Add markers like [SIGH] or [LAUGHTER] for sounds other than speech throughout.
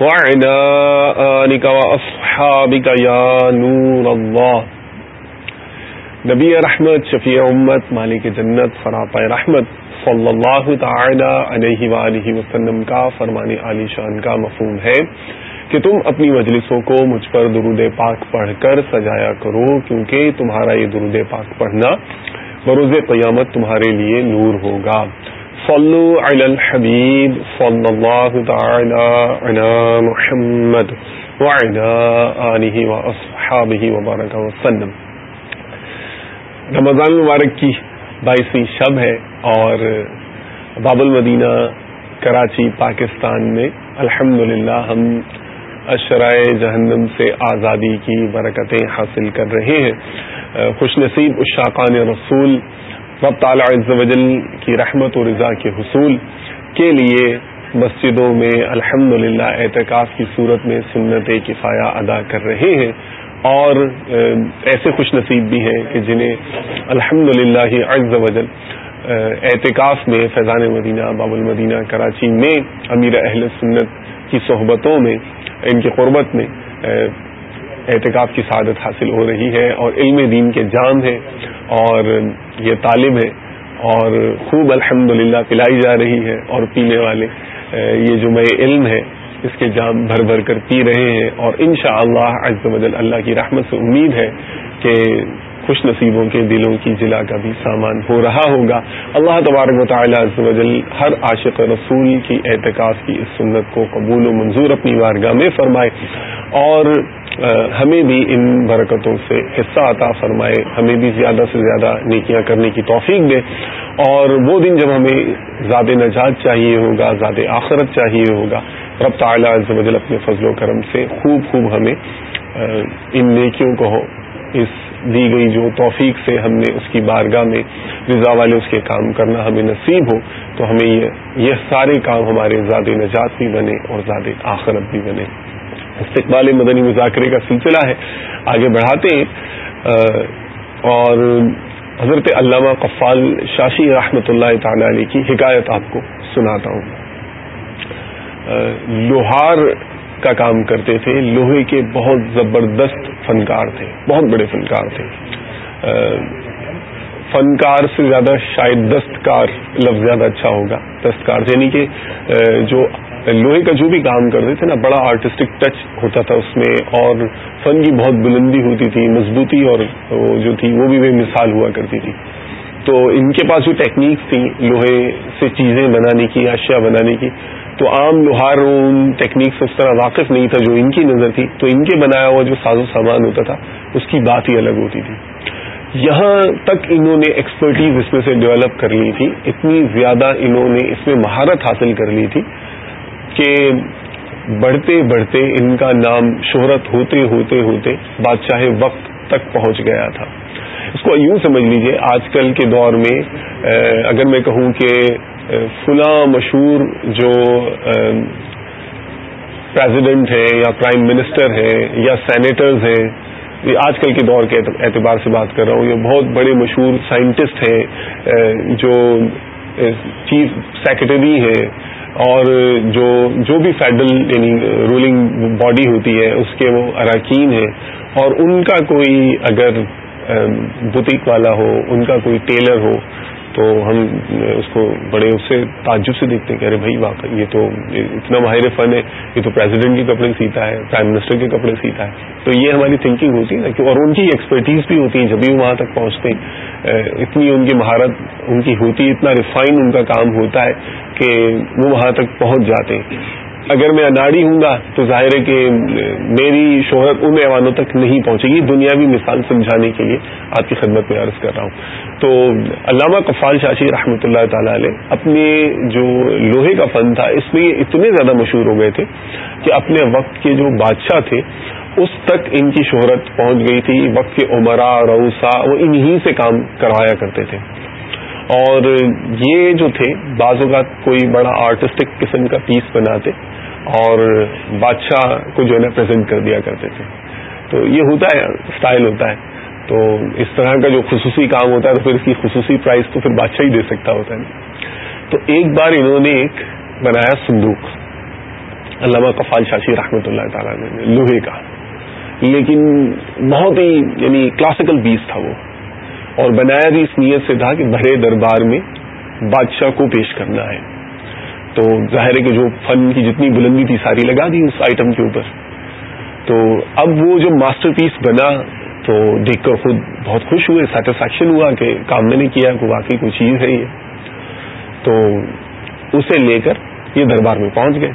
وعلى يا نور الله نبی رحمت، شفیع امت، مالک جنت فراپ رحمت، صلی اللہ تعالی علیہ وآلہ وسلم کا فرمان علی شان کا مفہوم ہے کہ تم اپنی مجلسوں کو مجھ پر درود پاک پڑھ کر سجایا کرو، کیونکہ تمہارا یہ درود پاک پڑھنا بروز قیامت تمہارے لیے نور ہوگا۔ صلو علی الحبیب صلی اللہ تعالی علی محمد وعلی آلہ و واصحابہ وبارک وسلم. رمضان المبارک کی بائیسویں شب ہے اور باب المدینہ، کراچی، پاکستان میں الحمد ہم اشرائے جہنم سے آزادی کی برکتیں حاصل کر رہے ہیں۔ خوش نصیب، اشاقان رسول رب تعالی عز و جل کی رحمت و رضا کے حصول کے لیے مسجدوں میں الحمد للہ اعتکاف کی صورت میں سنت کفایہ ادا کر رہے ہیں اور ایسے خوش نصیب بھی ہیں کہ جنہیں الحمد للہ عز وجل اعتکاف میں فیضان مدینہ، باب المدینہ، کراچی میں امیر اہل سنت کی صحبتوں میں، ان کی قربت میں، اعتکاف کی سعادت حاصل ہو رہی ہے اور علم دین کے جام ہے اور یہ طالب ہے اور خوب الحمد پلائی جا رہی ہے اور پینے والے یہ جو میں علم ہے، اس کے جام بھر بھر کر پی رہے ہیں اور ان شاء اللہ بدل اللہ کی رحمت سے امید ہے کہ خوش نصیبوں کے دلوں کی ضلع کا بھی سامان ہو رہا ہوگا۔ اللہ تبارک و تعالیٰ وجل ہر عاشق رسول کی اعتکاف کی اس سنت کو قبول و منظور اپنی وارگاہ میں فرمائے۔ اور ہمیں بھی ان برکتوں سے حصہ عطا فرمائے، ہمیں بھی زیادہ سے زیادہ نیکیاں کرنے کی توفیق دے۔ اور وہ دن جب ہمیں زیادہ نجات چاہیے ہوگا زیادہ آخرت چاہیے ہوگا، رب تعالیٰ عز و جل اپنے فضل و کرم سے خوب خوب ہمیں ان نیکیوں کو اس دی گئی جو توفیق سے ہم نے اس کی بارگاہ میں رضا والے اس کے کام کرنا ہمیں نصیب ہو، تو ہمیں یہ یہ سارے کام ہمارے زیادہ نجات بھی بنے اور زیادہ آخرت بھی بنے۔ استقبال مدنی مذاکرے کا سلسلہ ہے۔ آگے بڑھاتے ہیں۔ اور حضرت علامہ قفال شاشی رحمۃ اللہ تعالی علیہ کی حکایت آپ کو سناتا ہوں۔ لوہار کا کام کرتے تھے۔ لوہے کے بہت زبردست فنکار تھے۔ بہت بڑے فنکار تھے۔ فنکار سے زیادہ شاید دستکار لفظ زیادہ اچھا ہوگا۔ دستکار یعنی کہ جو لوہے کا جو بھی کام کرتے تھے نا، بڑا آرٹسٹک ٹچ ہوتا تھا اس میں، اور فن کی بہت بلندی ہوتی تھی، مضبوطی اور جو تھی، وہ بھی بے مثال ہوا کرتی تھی۔ تو ان کے پاس جو ٹیکنیکس تھیں، لوہے سے چیزیں بنانے کی، اشیاء بنانے کی، تو عام لوہار ان ٹیکنیک سے اس طرح واقف نہیں تھا جو ان کی نظر تھی۔ تو ان کے بنایا ہوا جو ساز و سامان ہوتا تھا، اس کی بات ہی الگ ہوتی تھی۔ یہاں تک انہوں نے ایکسپرٹیز اس میں سے ڈیولپ کر لی تھی، اتنی زیادہ انہوں نے اس میں مہارت حاصل کر لی تھی۔ کہ بڑھتے بڑھتے ان کا نام شہرت ہوتے ہوتے ہوتے بادشاہ وقت تک پہنچ گیا تھا۔ اس کو یوں سمجھ لیجیے، آج کل کے دور میں اگر میں کہوں کہ فلاں مشہور جو پریزیڈنٹ ہے یا پرائم منسٹر ہے یا سینیٹرز ہیں، یہ آج کل کے دور کے اعتبار سے بات کر رہا ہوں، یہ بہت بڑے مشہور سائنٹسٹ ہیں جو چیف سیکرٹری ہے اور جو جو بھی فیڈرل یعنی رولنگ باڈی ہوتی ہے، اس کے وہ اراکین ہیں۔ اور ان کا کوئی اگر بوتیک والا ہو، ان کا کوئی ٹیلر ہو تو ہم اس کو بڑے اس سے تعجب سے دیکھتے ہیں کہ ارے بھائی واقعی یہ تو اتنا ماہر فن ہے، یہ تو پریزیڈنٹ کے کپڑے سیتا ہے پرائم منسٹر کے کپڑے سیتا ہے۔ تو یہ ہماری تھنکنگ ہوتی ہے نا کہ اور ان کی ایکسپرٹیز بھی ہوتی ہے جب بھی وہاں تک پہنچتے ہیں۔ اتنی ان کی مہارت ان کی ہوتی ہے، اتنا ریفائن ان کا کام ہوتا ہے کہ وہ وہاں تک پہنچ جاتے ہیں۔ اگر میں اناڑی ہوں گا تو ظاہر ہے کہ میری شہرت ان ایوانوں تک نہیں پہنچے گی دنیاوی مثال سمجھانے کے لیے آپ کی خدمت میں عرض کر رہا ہوں۔ تو علامہ کفال شاشی رحمۃ اللہ تعالی علیہ اپنے جو لوہے کا فن تھا، اس میں یہ اتنے زیادہ مشہور ہو گئے تھے کہ اپنے وقت کے جو بادشاہ تھے، اس تک ان کی شہرت پہنچ گئی تھی۔ وقت کے عمرا روسا وہ انہی سے کام کروایا کرتے تھے۔ اور یہ جو تھے، بعض اوقات کوئی بڑا آرٹسٹک قسم کا پیس بناتے اور بادشاہ کو جو ہے نا پریزنٹ کر دیا کرتے تھے۔ تو یہ ہوتا ہے اسٹائل ہوتا ہے۔ تو اس طرح کا جو خصوصی کام ہوتا ہے، تو پھر اس کی خصوصی پرائز تو پھر بادشاہ ہی دے سکتا ہوتا ہے۔ تو ایک بار انہوں نے ایک بنایا صندوق۔ علامہ کفال شاشی رحمۃ اللہ تعالیٰ نے، لوہے کا۔ لیکن بہت ہی یعنی کلاسیکل پیس تھا وہ۔ اور بنایا بھی اس نیت سے تھا کہ بڑے دربار میں بادشاہ کو پیش کرنا ہے۔ تو ظاہر ہے کہ جو فن کی جتنی بلندی تھی ساری لگا دی اس آئٹم کے اوپر۔ تو اب وہ جو ماسٹر پیس بنا تو دیکھ کر خود بہت خوش ہوئے سیٹسفیکشن ہوا کہ کام میں نے کیا، کہ واقعی کوئی چیز ہے یہ۔ تو اسے لے کر یہ دربار میں پہنچ گئے۔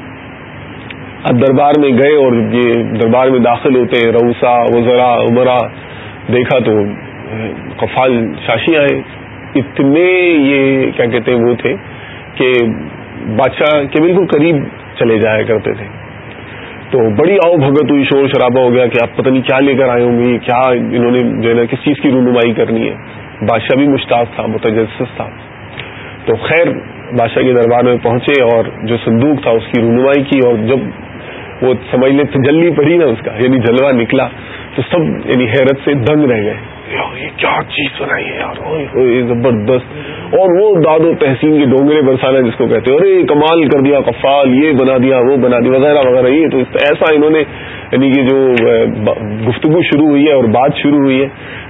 اب دربار میں گئے اور یہ دربار میں داخل ہوتے ہیں روسا وزرا، عمرا۔ دیکھا تو کفال شاشی آئے اتنے یہ، کیا کہتے ہیں، وہ تھے کہ بادشاہ کے بالکل قریب چلے جایا کرتے تھے۔ تو بڑی آؤ بھگت ہوئی، شور شرابہ ہو گیا کہ آپ پتہ نہیں کیا لے کر آئے ہوں گے، کیا انہوں نے جو ہے نا، کس چیز کی رونمائی کرنی ہے۔ بادشاہ بھی مشتاق تھا، متجسس تھا۔ تو خیر، بادشاہ کے دربار میں پہنچے اور جو صندوق تھا، اس کی رونمائی کی اور جب وہ سمجھ لیں تجلی پڑی نا اس کا یعنی جلوہ نکلا تو سب یعنی حیرت سے دنگ رہ گئے۔ یہ کیا چیز بنائی ہے یار؟ زبردست۔ اور وہ داد و تحسین کے ڈونگرے برسانا جس کو کہتے ہیں، ارے، کمال کر دیا، کفال، یہ بنا دیا، وہ بنا دیا، وغیرہ وغیرہ۔ یہ تو ایسا انہوں نے یعنی کہ جو گفتگو شروع ہوئی ہے اور بات شروع ہوئی ہے،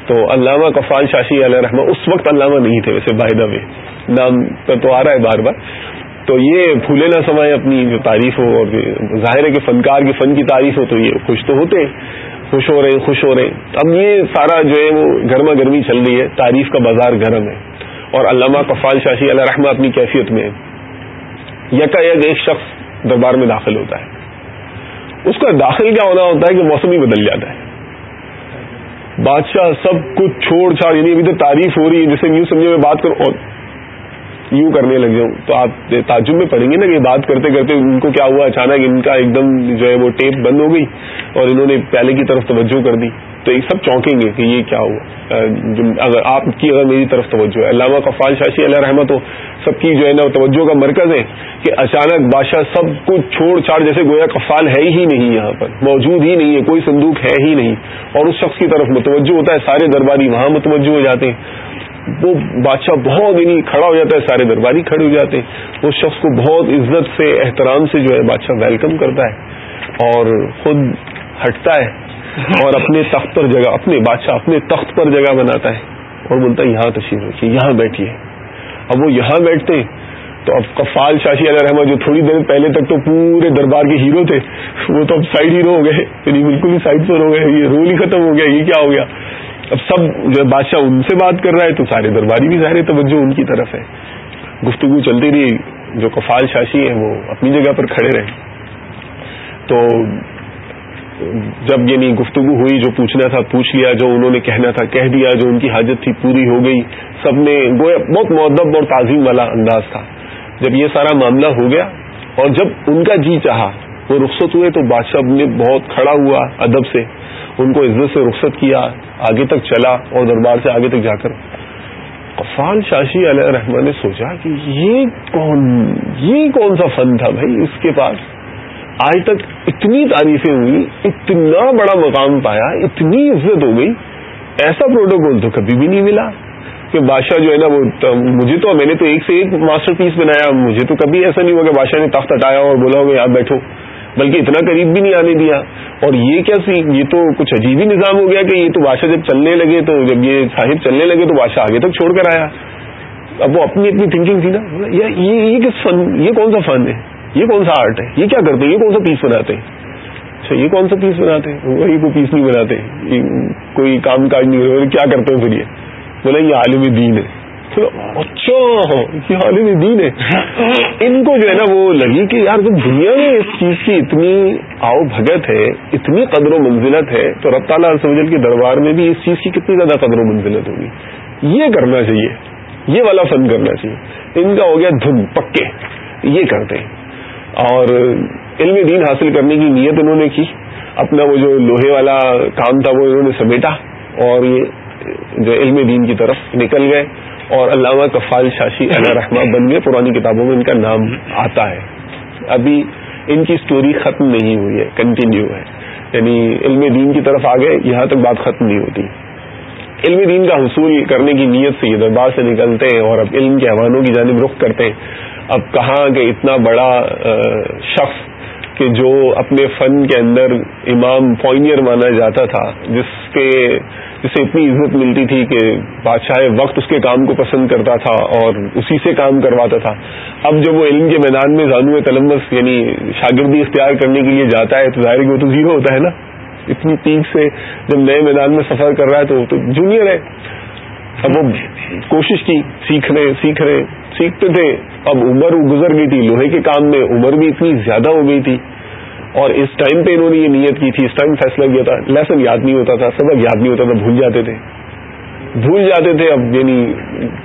تو علامہ کفال شاشی علیہ رحمٰ اس وقت علامہ نہیں تھے ویسے باہدہ میں نام کا تو آ رہا ہے بار بار۔ تو یہ پھولے نہ سمائے اپنی جو تعریف ہو اور ظاہر ہے کہ فنکار کے فن کی تعریف ہو تو یہ خوش تو ہوتے خوش ہو رہے ہیں، خوش ہو رہے ہیں۔ اب یہ سارا جو ہے وہ گرما گرمی چل رہی ہے تعریف کا بازار گرم ہے۔ اور علامہ کفال شاشی علیہ رحمہ اپنی کیفیت میں یکا یک ایک شخص دربار میں داخل ہوتا ہے۔ اس کا داخل کیا ہونا ہوتا ہے کہ موسم ہی بدل جاتا ہے۔ بادشاہ سب کچھ چھوڑ چھاڑ یعنی ابھی تو تعریف ہو رہی ہے، جیسے نیو سمجھے میں بات کروں یوں کرنے لگ جاؤں۔ تو آپ تعجب میں پڑیں گے نا کہ بات کرتے کرتے ان کو کیا ہوا؟ اچانک ان کا ایک دم جو ہے وہ ٹیپ بند ہو گئی اور انہوں نے پہلے کی طرف توجہ کر دی۔ تو ایک سب چونکیں گے کہ یہ کیا ہوا۔ اگر آپ کی اگر میری طرف توجہ ہے، علامہ کفال شاشی علیہ رحمت تو سب کی جو ہے نا توجہ کا مرکز ہے کہ اچانک بادشاہ سب کچھ چھوڑ چھاڑ جیسے گویا کفال ہے ہی نہیں یہاں پر، موجود ہی نہیں ہے، کوئی صندوق ہے ہی نہیں۔ اور اس شخص کی طرف متوجہ ہوتا ہے، سارے درباری وہاں متوجہ ہو جاتے ہیں۔ وہ بادشاہ بہت یعنی کھڑا ہو جاتا ہے، سارے درباری کھڑے ہو جاتے ہیں۔ اس شخص کو بہت عزت سے، احترام سے جو ہے بادشاہ ویلکم کرتا ہے اور خود ہٹتا ہے اور اپنے تخت پر جگہ، اپنے بادشاہ اپنے تخت پر جگہ بناتا ہے۔ اور بولتا ہے یہاں تشریف رکھیے، یہاں بیٹھیے۔ اب وہ یہاں بیٹھتے تو اب کفال شاشی علیہ رحمٰ جو تھوڑی دیر پہلے تک تو پورے دربار کے ہیرو تھے، وہ تو اب سائڈ ہیرو ہو گئے یعنی بالکل ہی سائڈ پر ہو گئے، یہ رول ہی ختم ہو گیا، یہ کیا ہو گیا؟ اب سب جو بادشاہ ان سے بات کر رہا ہے، تو سارے درباری بھی ظاہر توجہ ان کی طرف ہے۔ گفتگو چلتی رہی، جو کفال شاشی ہیں، وہ اپنی جگہ پر کھڑے رہے۔ تو جب یعنی گفتگو ہوئی، جو پوچھنا تھا، پوچھ لیا، جو انہوں نے کہنا تھا، کہہ دیا، جو ان کی حاجت تھی، پوری ہو گئی۔ سب نے گویا بہت معدب اور تعظیم والا انداز تھا۔ جب یہ سارا معاملہ ہو گیا، اور جب ان کا جی چاہا، وہ رخصت ہوئے، تو بادشاہ نے بہت کھڑا ہوا ادب سے ان کو عزت سے رخصت کیا، آگے تک چلا اور دربار سے آگے تک جا کر۔ قفال شاشی علیہ رحمان نے سوچا کہ یہ کون یہ کون سا فن تھا بھائی اس کے پاس؟ آج تک اتنی تعریفیں ہوئی، اتنا بڑا مقام پایا، اتنی عزت ہو گئی۔ ایسا پروٹوکول تو کبھی بھی نہیں ملا کہ بادشاہ جو ہے نا وہ مجھے تو میں نے تو ایک سے ایک ماسٹر پیس بنایا، مجھے تو کبھی ایسا نہیں ہوا کہ بادشاہ نے تخت ہٹایا اور بولا ہوگا آپ بیٹھو۔ بلکہ اتنا قریب بھی نہیں آنے دیا۔ اور یہ کیا سی؟ یہ تو کچھ عجیب ہی نظام ہو گیا کہ یہ تو بادشاہ جب چلنے لگے تو جب یہ صاحب چلنے لگے تو بادشاہ آگے تک چھوڑ کر آیا۔ اب وہ اپنی اپنی تھنکنگ تھی نا۔ یہ کس فن یہ کون سا فن ہے؟ یہ کون سا آرٹ ہے؟ یہ کیا کرتے ہیں؟ یہ کون سا پیس بناتے ہیں؟ اچھا یہ کون سا پیس بناتے ہیں؟ وہی کوئی پیس نہیں بناتے۔ کوئی کام کاج نہیں کیا کرتے ہیں پھر یہ؟ بولا یہ عالمی دین ہے۔ اچھا یہ عالم دین ہے۔ ان کو جو ہے نا وہ لگی کہ یار، جب دنیا میں اس چیز کی اتنی آؤ بھگت ہے، اتنی قدر و منزلت ہے، تو رب تعالیٰ سمجھل کے دربار میں بھی اس چیز کی کتنی زیادہ قدر و منزلت ہوگی۔ یہ کرنا چاہیے۔ یہ والا فن کرنا چاہیے۔ ان کا ہو گیا دھن پکے۔ یہ کرتے ہیں۔ اور علم دین حاصل کرنے کی نیت انہوں نے کی۔ اپنا وہ جو لوہے والا کام تھا، وہ انہوں نے سمیٹا۔ اور یہ جو علم دین کی طرف نکل گئے۔ اور علامہ کفال شاشی علیہ رحمہ بن گئے، پرانی کتابوں میں ان کا نام آتا ہے۔ ابھی ان کی سٹوری ختم نہیں ہوئی ہے کنٹینیو ہے۔ یعنی علم دین کی طرف آ گئے یہاں تک بات ختم نہیں ہوتی۔ علم دین کا حصول کرنے کی نیت سے یہ دربار سے نکلتے ہیں اور اب علم کے حوانوں کی جانب رخ کرتے ہیں۔ اب کہاں کہ اتنا بڑا شخص کہ جو اپنے فن کے اندر امام پوائنئر مانا جاتا تھا، جس کے جسے اتنی عزت ملتی تھی کہ بادشاہ وقت اس کے کام کو پسند کرتا تھا اور اسی سے کام کرواتا تھا۔ اب جب وہ علم کے میدان میں زانو تلمس یعنی شاگردی اختیار کرنے کے لیے جاتا ہے، تو ظاہر کہ وہ تو زیرو ہوتا ہے نا۔ اتنی پیک سے جب نئے میدان میں سفر کر رہا ہے تو وہ تو جونیئر ہے۔ اب وہ کوشش کی، سیکھ رہے سیکھ رہے۔ سیکھتے تھے۔ اب عمر گزر گئی تھی، لوہے کے کام میں عمر بھی اتنی زیادہ ہو گئی تھی۔ اور اس ٹائم پہ انہوں نے یہ نیت کی تھی، اس ٹائم فیصلہ کیا تھا۔ لیسن یاد نہیں ہوتا تھا، سبق یاد نہیں ہوتا تھا، بھول جاتے تھے۔ بھول جاتے تھے، اب یعنی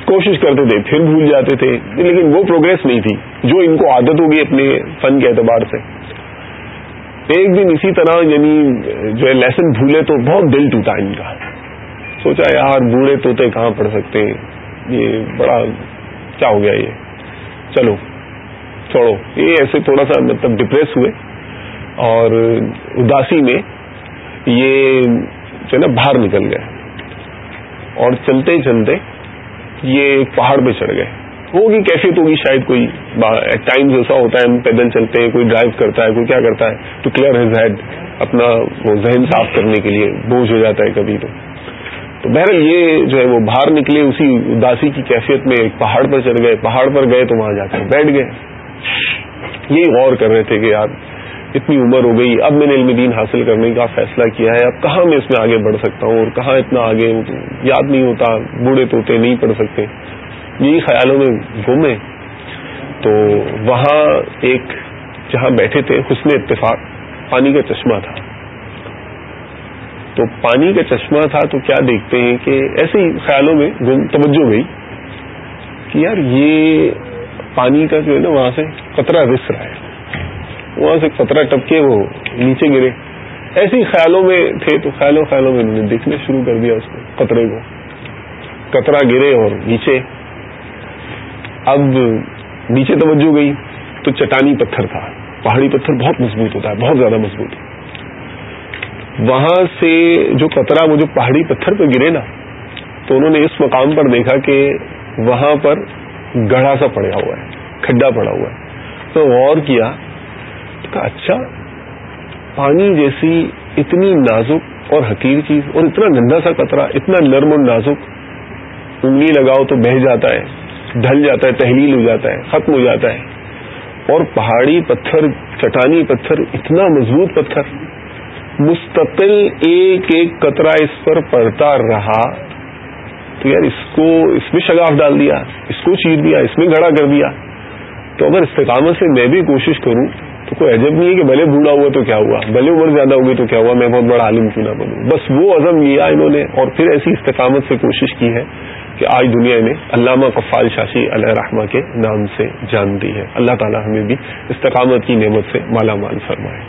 کوشش کرتے تھے، پھر بھول جاتے تھے۔ لیکن وہ پروگرس نہیں تھی، جو ان کو عادت ہوگی اپنے فن کے اعتبار سے۔ ایک دن اسی طرح یعنی جو ہے لیسن بھولے تو بہت دل ٹوٹا ان کا۔ سوچا یار، بوڑھے توتے کہاں پڑھ سکتے یہ بڑا کیا ہو گیا یہ۔ چلو، چھوڑو۔ یہ ایسے تھوڑا سا مطلب ڈپریس ہوئے۔ اور اداسی میں یہ جو ہے نا باہر نکل گئے۔ اور چلتے چلتے یہ پہاڑ پہ چڑھ گئے۔ ہوگی کیفیت ہوگی شاید کوئی ٹائم ایسا ہوتا ہے، ہم پیدل چلتے ہیں، کوئی ڈرائیو کرتا ہے، کوئی کیا کرتا ہے ٹو کلیئر ہز ہیڈ اپنا وہ ذہن صاف کرنے کے لیے بوجھ ہو جاتا ہے کبھی تو۔ تو بہرحال یہ جو ہے وہ باہر نکلے اسی اداسی کی کیفیت میں ایک پہاڑ پر چڑھ گئے، پہاڑ پر گئے تو وہاں جا کر بیٹھ گئے۔ یہی غور کر رہے تھے کہ یار، اتنی عمر ہو گئی، اب میں نے علم دین حاصل کرنے کا فیصلہ کیا ہے، اب کہاں میں اس میں آگے بڑھ سکتا ہوں اور کہاں اتنا آگے؟ یاد نہیں ہوتا، بوڑھے توتے نہیں پڑھ سکتے۔ یہی خیالوں میں گھومے تو وہاں ایک، جہاں بیٹھے تھے، حسن اتفاق، پانی کا چشمہ تھا۔ تو پانی کا چشمہ تھا تو کیا دیکھتے ہیں کہ ایسے ہی خیالوں میں توجہ گئی کہ یار یہ پانی کا جو ہے نا وہاں سے قطرہ رس رہا ہے وہاں سے قطرہ ٹپکے وہ نیچے گرے۔ ایسے ہی خیالوں میں تھے تو خیالوں خیالوں میں انہوں نے دیکھنا شروع کر دیا اس کو، قطرے کو۔ قطرہ گرے اور نیچے۔ اب نیچے توجہ گئی تو چٹانی پتھر تھا۔ پہاڑی پتھر بہت مضبوط ہوتا ہے، بہت زیادہ مضبوط۔ ہے وہاں سے جو قطرہ، وہ جو پہاڑی پتھر پہ گرے نا، تو انہوں نے اس مقام پر دیکھا کہ وہاں پر گڑھا سا پڑا ہوا ہے، کھڈا پڑا ہوا ہے۔ تو غور کیا، تو کہا اچھا پانی جیسی اتنی نازک اور حقیر چیز اور اتنا گندا سا قطرہ، اتنا نرم اور نازک، انگلی لگاؤ تو بہ جاتا ہے، ڈھل جاتا ہے، تحلیل ہو جاتا ہے، ختم ہو جاتا ہے۔ اور پہاڑی پتھر، چٹانی پتھر، اتنا مضبوط پتھر۔ مستقل ایک ایک قطرہ اس پر پڑتا رہا تو یار اس کو اس میں شگاف ڈال دیا، اس کو چیر دیا، اس میں گڑا کر دیا۔ تو اگر استقامت سے میں بھی کوشش کروں تو کوئی عجب نہیں ہے کہ بھلے بوڑھا ہوا تو کیا ہوا، بھلے عمر زیادہ ہوگی تو کیا ہوا، میں بہت بڑا عالم کیوں نہ بنوں۔ بس وہ عزم لیا انہوں نے اور پھر ایسی استقامت سے کوشش کی ہے کہ آج دنیا نے علامہ کفال شاشی علیہ رحمہ کے نام سے جان دی ہے۔ اللہ تعالیٰ ہمیں بھی استقامت کی نعمت سے مالا مال فرمائے۔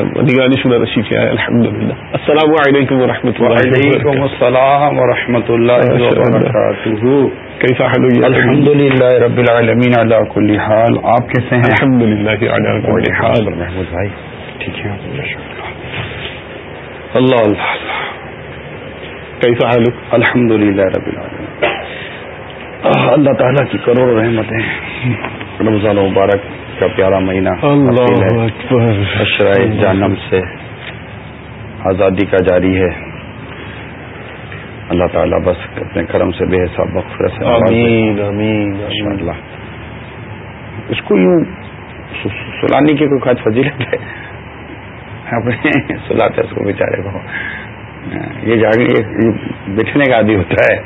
نگرانی شدہ رشید کیا ہے الحمد للہ السلام علیکم و رحمۃ اللہ وعلیکم السلام و رحمۃ اللہ وبرکاتہ۔ کیسا حال ہوئی؟ الحمد للہ رب العالمین اللہ کل حال۔ آپ کیسے ہیں؟ الحمد للہ حال۔ محمود بھائی ٹھیک ہے۔ اللہ اللہ کیسا حال الحمد للہ رب العالمین۔ اللہ تعالیٰ کی کروڑ رحمتیں۔ رمضان مبارک کا پیارا مہینہ اشرائے جانم سے آزادی کا جاری ہے۔ اللہ تعالیٰ بس اپنے کرم سے بے حساب اللہ اس کو یوں سلانے کی کوئی خاص فضیلت ہے؟ [LAUGHS] اپنے سلاتے اس کو بیچارے کو۔ یہ جاگنے بیٹھنے کا عادی ہوتا ہے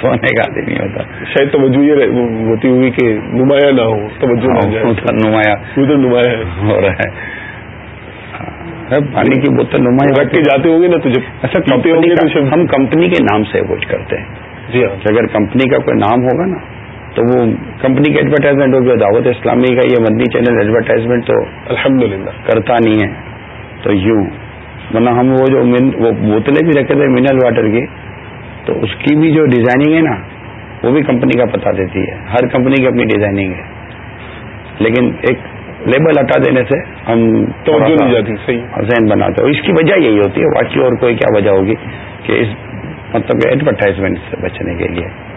سونے کا آدمی نہیں ہوتا۔ شاید توجہ یہ ہوتی ہوئی کہ نمایاں نہ ہو توجہ ادھر نمایاں۔ نمایاں ہو رہا ہے۔ پانی کی بوتل نمایاں رکھ کے جاتے ہوں گے نا تو جب اچھا کمپنی ہم کمپنی کے نام سے اپروچ کرتے ہیں۔ جی ہاں۔ اگر کمپنی کا کوئی نام ہوگا نا تو وہ کمپنی کی ایڈورٹائزمنٹ ہوگی دعوت اسلامی کا یہ مدنی چینل ایڈورٹائزمنٹ تو الحمدللہ۔ کرتا نہیں ہے۔ تو یوں۔ ورنہ ہم وہ جو وہ بوتلیں بھی رکھے تھے منرل واٹر کی تو اس کی بھی جو ڈیزائننگ ہے نا وہ بھی کمپنی کا پتا دیتی ہے۔ ہر کمپنی کی اپنی ڈیزائننگ ہے۔ لیکن ایک لیبل ہٹا دینے سے ہم توجہ نہیں جاتی صحیح۔ ذہن بناتے ہیں۔ اس کی وجہ یہی ہوتی ہے باقی اور کوئی کیا وجہ ہوگی کہ اس مطلب ایڈورٹائزمنٹ سے بچنے کے لیے۔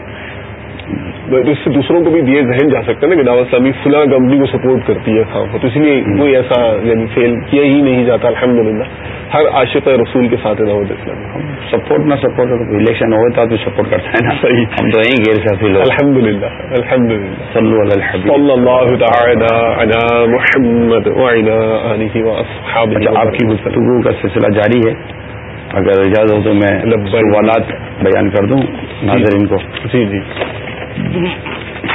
اس سے دوسروں کو بھی دیے ذہن جا سکتے ہیں نا کہ دعوت اسلامی فلاں کمپنی کو سپورٹ کرتی ہے خام تو اس لیے کوئی ایسا یعنی فیل کیا ہی نہیں جاتا الحمدللہ۔ ہر عاشق رسول کے ساتھ دعوت اسلامی۔ سپورٹ نہ سپورٹ الیکشن ہوتا تو سپورٹ کرتا ہے نا صحیح۔ ہم تو یہیں گیر سے الحمد للہ الحمد للہ صلو علی الحبیب۔ صلی اللہ تعالی علی محمد وعلی آلہ واصحابہ اچھا آپ کی گفتگو کا سلسلہ جاری ہے۔ اگر اجازت ہو تو میں سوالات بیان کر دوں ناظرین کو۔ جی جی۔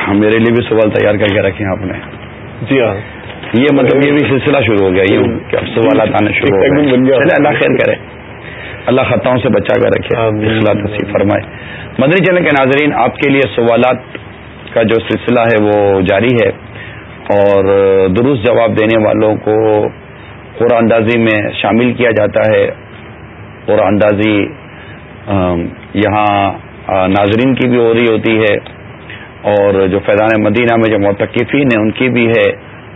میرے لیے بھی سوال تیار کر کے رکھے ہیں آپ نے۔ جی ہاں۔ یہ مطلب یہ بھی سلسلہ شروع ہو گیا یہ اب سوالات آنے شروع ہو گئے۔ اللہ خیر کرے۔ اللہ خطاؤں سے بچا کر رکھے۔ اصلاح نصیب فرمائے۔ مدری چلے کے ناظرین آپ کے لیے سوالات کا جو سلسلہ ہے وہ جاری ہے۔ اور درست جواب دینے والوں کو قرآن اندازی میں شامل کیا جاتا ہے۔ قرآن اندازی یہاں ناظرین کی بھی ہو رہی ہوتی ہے۔ اور جو فیضان مدینہ میں جو متقفین ہیں، ان کی بھی ہے۔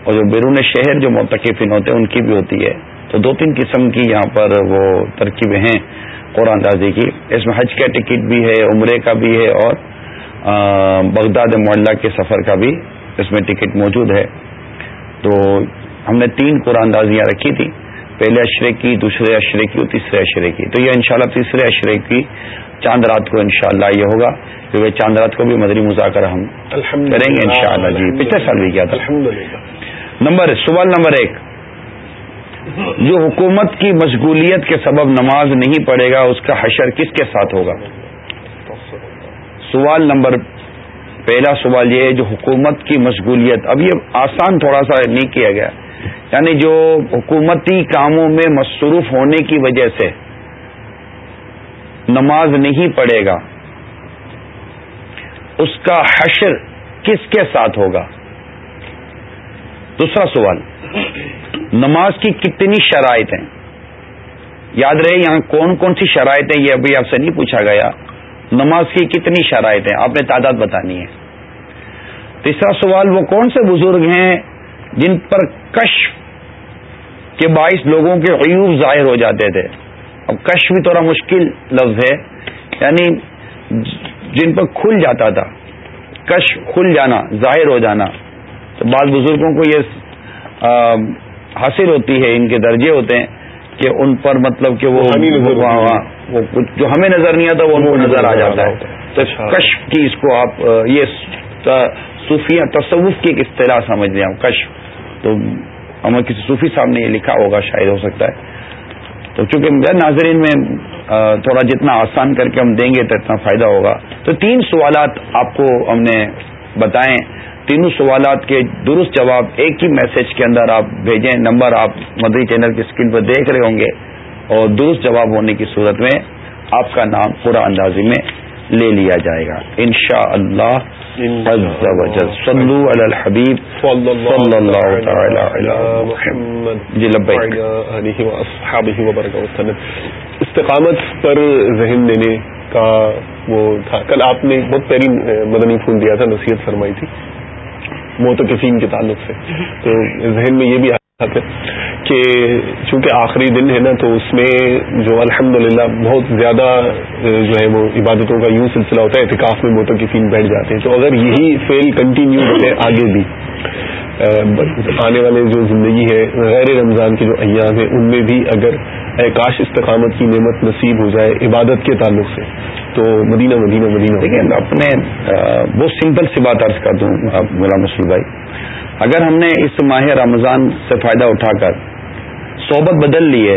اور جو بیرون شہر جو متقفین ہوتے ہیں، ان کی بھی ہوتی ہے۔ تو دو تین قسم کی یہاں پر وہ ترکیبیں ہیں قرآن اندازی کی۔ اس میں حج کا ٹکٹ بھی ہے، عمرے کا بھی ہے، اور بغداد معلّہ کے سفر کا بھی اس میں ٹکٹ موجود ہے۔ تو ہم نے تین قرآن اندازیاں رکھی تھی۔ پہلے اشرے کی دوسرے اشرے کی اور تیسرے اشرے کی۔ تو یہ انشاءاللہ تیسرے اشرے کی چاند رات کو انشاءاللہ یہ ہوگا کیونکہ چاند رات کو بھی مدری مذاکرہ ہم کریں گے انشاءاللہ۔ جی پچھلے سال بھی کیا تھا۔ نمبر سوال نمبر ایک۔ جو حکومت کی مشغولیت کے سبب نماز نہیں پڑھے گا اس کا حشر کس کے ساتھ ہوگا؟ سوال نمبر پہلا سوال یہ ہے جو حکومت کی مشغولیت اب یہ آسان تھوڑا سا نہیں کیا گیا۔ یعنی جو حکومتی کاموں میں مصروف ہونے کی وجہ سے نماز نہیں پڑھے گا، اس کا حشر کس کے ساتھ ہوگا؟ دوسرا سوال، نماز کی کتنی شرائط ہیں یاد رہے یہاں کون کون سی شرائط ہیں یہ ابھی آپ سے نہیں پوچھا گیا، نماز کی کتنی شرائط ہیں آپ نے تعداد بتانی ہے۔ تیسرا سوال، وہ کون سے بزرگ ہیں جن پر کشف کے باعث لوگوں کے عیوب ظاہر ہو جاتے تھے۔ اب کشف بھی تھوڑا مشکل لفظ ہے۔ یعنی جن پر کھل جاتا تھا۔ کش کھل جانا ظاہر ہو جانا۔ تو بعض بزرگوں کو یہ حاصل ہوتی ہے ان کے درجے ہوتے ہیں کہ ان پر مطلب کہ وہ جو ہمیں نظر نہیں آتا وہ ان کو نظر آ جاتا ہے۔ تو کش کی اس کو آپ یہ صوفیہ تصوف کی ایک اصطلاح سمجھ لیں کش تو ہمیں کسی صوفی صاحب نے یہ لکھا ہوگا، شاید ہو سکتا ہے۔ تو چونکہ ناظرین میں تھوڑا جتنا آسان کر کے ہم دیں گے تو اتنا فائدہ ہوگا۔ تو تین سوالات آپ کو ہم نے بتائیں۔ تینوں سوالات کے درست جواب ایک ہی میسج کے اندر آپ بھیجیں۔ نمبر آپ مدری چینل کی اسکرین پر دیکھ رہے ہوں گے۔ اور درست جواب ہونے کی صورت میں آپ کا نام پورا اندازی میں لے لیا جائے گا۔ ان شاء اللہ الحبیب صلی اللہ تعالی جی استقامت پر ذہن دینے کا وہ تھا. کل آپ نے بہت پیری مدنی پھول دیا تھا نصیحت فرمائی تھی. موتقفین کے تعلق سے. تو ذہن میں یہ بھی کہ چونکہ آخری دن ہے نا تو اس میں جو الحمد بہت زیادہ جو ہے وہ عبادتوں کا یوں سلسلہ ہوتا ہے، اعتکاف میں موتقفین بیٹھ جاتے ہیں۔ تو اگر یہی فیل کنٹینیو ہے آگے بھی آنے والے جو زندگی ہے، غیر رمضان کے جو ایام ہیں، ان میں بھی اگر کاش استقامت کی نعمت نصیب ہو جائے عبادت کے تعلق سے۔ تو مدینہ مدینہ مدینہ۔ دیکھیں اپنے بہت سمپل سی بات عرض کر دوں غلام مسلم بھائی۔ اگر ہم نے اس ماہ رمضان سے فائدہ اٹھا کر صحبت بدل لی ہے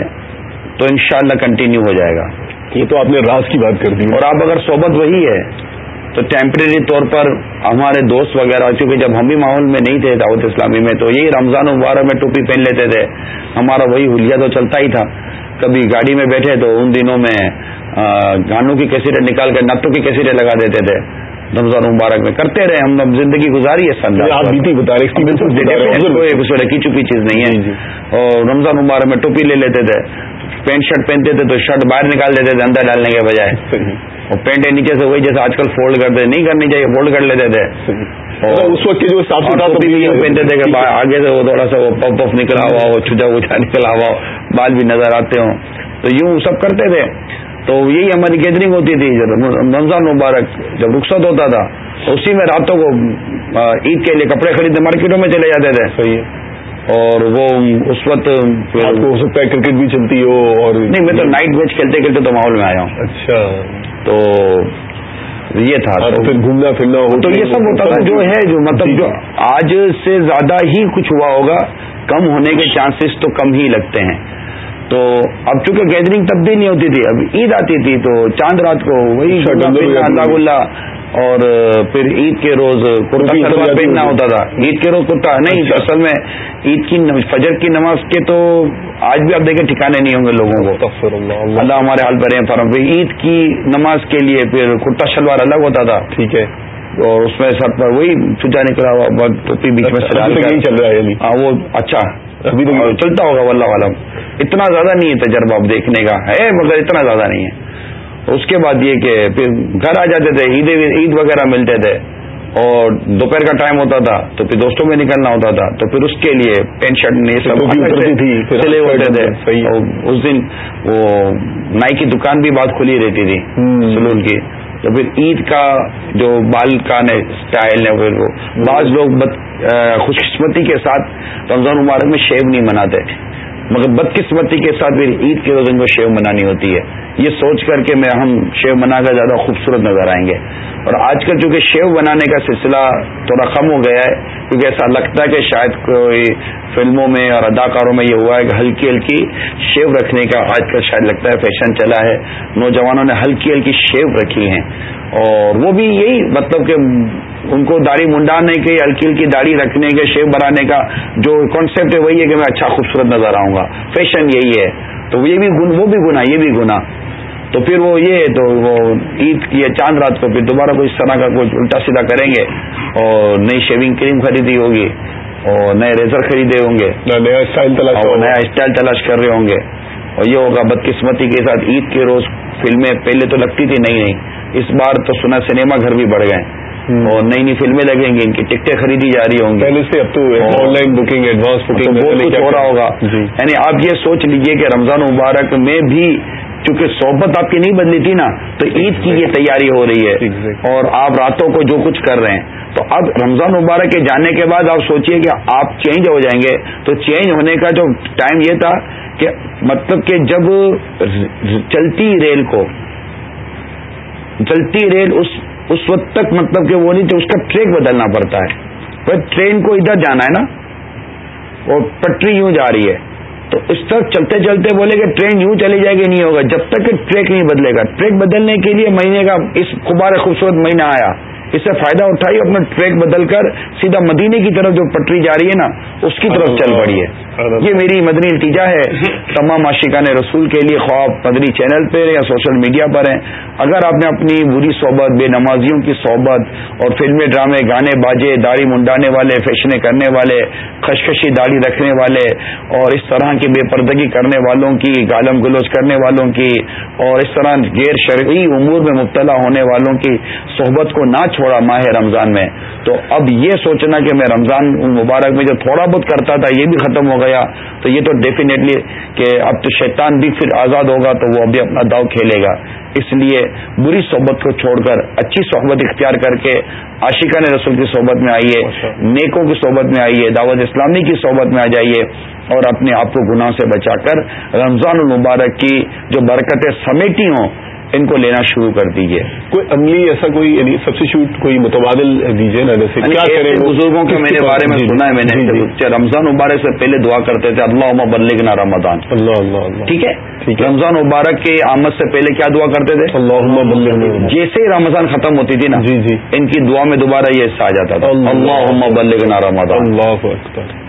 تو انشاءاللہ کنٹینیو ہو جائے گا۔ یہ تو آپ نے راز کی بات کر دی۔ اور آپ اگر صحبت وہی ہے تو ٹیمپریری طور پر ہمارے دوست وغیرہ چونکہ جب ہم بھی ماحول میں نہیں تھے دعوت اسلامی میں تو یہی رمضان مبارک میں ٹوپی پہن لیتے تھے۔ ہمارا وہی حلیہ تو چلتا ہی تھا۔ کبھی گاڑی میں بیٹھے تو ان دنوں میں گانوں کی کیسیٹیں نکال کر نتوں کی کیسیٹیں لگا دیتے تھے۔ رمضان مبارک میں کرتے رہے ہم زندگی گزاری ہے رکھی چکی چیز نہیں ہے۔ جی، جی۔ اور رمضان مبارک میں ٹوپی لے لیتے تھے۔ پینٹ شرٹ پہنتے تھے تو شرٹ باہر نکال دیتے تھے اندر ڈالنے کے بجائے۔ اور پینٹ نیچے سے وہی جیسے آج کل فولڈ کرتے نہیں کرنی چاہیے فولڈ کر لیتے تھے۔ اس وقت جو صاف پہنتے تھے کہ آگے سے وہ تھوڑا سا وہ پف پف نکلا ہوا ہو چھجا وچا نکلا ہوا ہو بال بھی نظر آتے ہوں۔ تو یوں سب کرتے تھے۔ تو یہی ہماری گیدرنگ ہوتی تھی۔ رمضان مبارک جب رخصت ہوتا تھا اسی میں راتوں کو عید کے لیے کپڑے خریدنے مارکیٹوں میں چلے جاتے تھے۔ صحیح اور وہ اس وقت ہو سکتا ہے کرکٹ بھی چلتی ہو اور نہیں میں تو نائٹ میچ کھیلتے کھیلتے تو ماحول میں آیا ہوں۔ اچھا۔ تو یہ تھا تو پھر گھومنا پھرنا ہو تو یہ سب ہوتا تھا جو ہے جو مطلب جو آج سے زیادہ ہی کچھ ہوا ہوگا کم ہونے کے چانسز تو کم ہی لگتے ہیں۔ تو اب چونکہ گیدرنگ تبدیل نہیں ہوتی تھی اب عید آتی تھی تو چاند رات کو وہی اللہ اللہ اور پھر عید کے روز کرتا شلوار پہننا ہوتا تھا۔ عید کے روز کرتا نہیں اچھا۔ اصل میں عید کی فجر کی نماز کے تو آج بھی آپ دیکھیں ٹھکانے نہیں ہوں گے لوگوں کو۔ اللہ ہمارے حال پر فرم عید کی نماز کے لیے پھر کرتا شلوار الگ ہوتا تھا۔ ٹھیک ہے۔ اور اس میں سر پر وہی چچا نکلا ہوا بیچ میں اچھا، چل رہا ہے۔ ہاں وہ اچھا۔ ابھی تو چلتا ہوگا واللہ عالم اتنا زیادہ نہیں ہے تجربہ اب دیکھنے کا۔ ہے مگر اتنا زیادہ نہیں ہے۔ اس کے بعد یہ کہ پھر گھر آ جاتے تھے عید عید وغیرہ ملتے تھے۔ اور دوپہر کا ٹائم ہوتا تھا تو پھر دوستوں میں نکلنا ہوتا تھا۔ تو پھر اس کے لیے پینٹ شرٹ تھے اس دن وہ نائی کی دکان بھی بات کھلی رہتی تھی سلون کی۔ تو پھر عید کا جو بال کا اسٹائل ہے پھر وہ۔ بعض لوگ خوش قسمتی کے ساتھ رمضان مبارک میں شیو نہیں مناتے۔ مگر بدقسمتی کے ساتھ پھر عید کے روز ان کو شیو منانی ہوتی ہے۔ یہ سوچ کر کے میں ہم شیو منا کر زیادہ خوبصورت نظر آئیں گے۔ اور آج کل چونکہ شیو بنانے کا سلسلہ تھوڑا کم ہو گیا ہے، کیونکہ ایسا لگتا ہے کہ شاید کوئی فلموں میں اور اداکاروں میں یہ ہوا ہے کہ ہلکی ہلکی شیو رکھنے کا آج کل شاید لگتا ہے فیشن چلا ہے۔ نوجوانوں نے ہلکی ہلکی شیو رکھی ہیں۔ اور وہ بھی یہی مطلب کہ ان کو داڑھی منڈانے کے ہلکی ہلکی داڑھی رکھنے کے، شیو بنانے کا جو کانسیپٹ ہے وہی ہے کہ میں اچھا خوبصورت نظر آؤں گا۔ فیشن یہی ہے۔ تو یہ بھی گن وہ بھی گنا یہ بھی گنا تو پھر وہ یہ تو وہ عید کی چاند رات کو پھر دوبارہ کوئی اس طرح کا کچھ الٹا سیدھا کریں گے اور نئی شیونگ کریم خریدی ہوگی اور نئے ریزر خریدے ہوں گے نیا اسٹائل تلاش نیا اسٹائل تلاش کر رہے ہوں گے۔ اور یہ ہوگا بدقسمتی کے ساتھ عید کے روز فلمیں پہلے تو لگتی تھی نئی نئی اس بار تو سنا سنیما گھر بھی بڑھ گئے اور نئی نئی فلمیں لگیں گی ان کی ٹکٹیں خریدی جا رہی ہوں گی۔ سے اب تو online booking advance booking ہو رہا ہوگا۔ جی۔ یعنی آپ یہ سوچ لیجیے کہ رمضان مبارک میں بھی چونکہ صحبت آپ کی نہیں بدلی تھی نا تو عید کی یہ تیاری ہو رہی ہے۔ اور آپ راتوں کو جو کچھ کر رہے ہیں۔ تو اب رمضان مبارک کے جانے کے بعد آپ سوچئے کہ آپ چینج ہو جائیں گے۔ تو چینج ہونے کا جو ٹائم یہ تھا کہ مطلب کہ جب چلتی ریل کو چلتی ریل اس اس وقت تک مطلب کہ وہ نہیں تو اس کا ٹریک بدلنا پڑتا ہے۔ ٹرین کو ادھر جانا ہے نا۔ اور پٹری یوں جا رہی ہے۔ تو اس طرح چلتے چلتے بولے کہ ٹرین یوں چلی جائے گی، نہیں ہوگا۔ جب تک کہ ٹریک نہیں بدلے گا۔ ٹریک بدلنے کے لیے مہینے کا اس خبار خوبصورت مہینہ آیا۔ اس سے فائدہ اٹھائی اپنا ٹریک بدل کر سیدھا مدینے کی طرف جو پٹری جا رہی ہے نا اس کی طرف چل پڑی ہے۔ یہ میری مدنی التیجا ہے۔ تمام عاشقان رسول کے لیے خواب مدنی چینل پہ یا سوشل میڈیا پر ہیں۔ اگر آپ نے اپنی بری صحبت بے نمازیوں کی صحبت اور فلمیں ڈرامے گانے باجے داڑھی منڈانے والے فیشنیں کرنے والے خشخشی داڑھی رکھنے والے اور اس طرح کی بے پردگی کرنے والوں کی گالم گلوچ کرنے والوں کی اور اس طرح غیر شرعی امور میں مبتلا ہونے والوں کی صحبت کو نہ چھوڑا ماہ رمضان میں۔ تو اب یہ سوچنا کہ میں رمضان مبارک میں جو تھوڑا بہت کرتا تھا یہ بھی ختم ہو گیا۔ تو یہ تو ڈیفینیٹلی کہ اب تو شیطان بھی پھر آزاد ہوگا تو وہ ابھی اپنا داؤ کھیلے گا۔ اس لیے بری صحبت کو چھوڑ کر اچھی صحبت اختیار کر کے عاشقہ نے رسول کی صحبت میں آئیے نیکوں کی صحبت میں آئیے دعوت اسلامی کی صحبت میں آ جائیے اور اپنے آپ کو گناہ سے بچا کر رمضان المبارک کی جو برکتیں سمیٹی ہوں ان کو لینا شروع کر دیجیے کوئی عملی ایسا کوئی یعنی سبسٹیوٹ کوئی متبادل دیجیے نا جیسے کیا کریں بزرگوں کے میرے بارے میں جی، سنا ہے میں جی، نے جی۔ رمضان مبارک سے پہلے دعا کرتے تھے اللہ بلغنا رمضان۔ اللہ اللہ اللہ۔ ٹھیک ہے؟ رمضان مبارک کے آمد سے پہلے کیا دعا کرتے تھے؟ بلغنا جیسے ہی رمضان ختم ہوتی تھی نا جی جی۔ ان کی دعا میں دوبارہ یہ حصہ آ جاتا تھا۔ اللہ۔ اللہ بلغنا رمضان۔ اللہ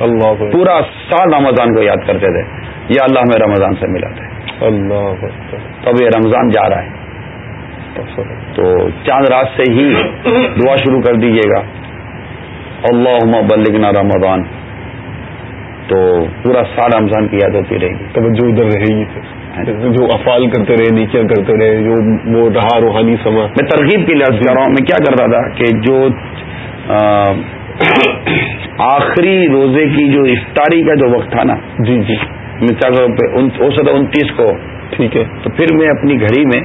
اللہ پورا سال رمضان کو یاد کرتے تھے۔ یا اللہ میں رمضان سے ملا تھے اللہ تب یہ رمضان جا رہا ہے۔ تو چاند رات سے ہی دعا شروع کر دیجیے گا۔ اللہ بلغنا رمضان۔ تو پورا سال رمضان کی یاد ہوتی رہے گی۔ توجہ ادھر رہے گی۔ پھر جو افعال کرتے رہے نیکیاں کرتے رہے جو وہ رہا روحانی سما۔ میں ترغیب کی لحاظ کر رہا ہوں۔ میں کیا کر رہا تھا کہ جو آخری روزے کی جو افطاری کا جو وقت تھا نا۔ جی جی۔ ہو سکتا انتیس کو ٹھیک ہے۔ تو پھر میں اپنی گھڑی میں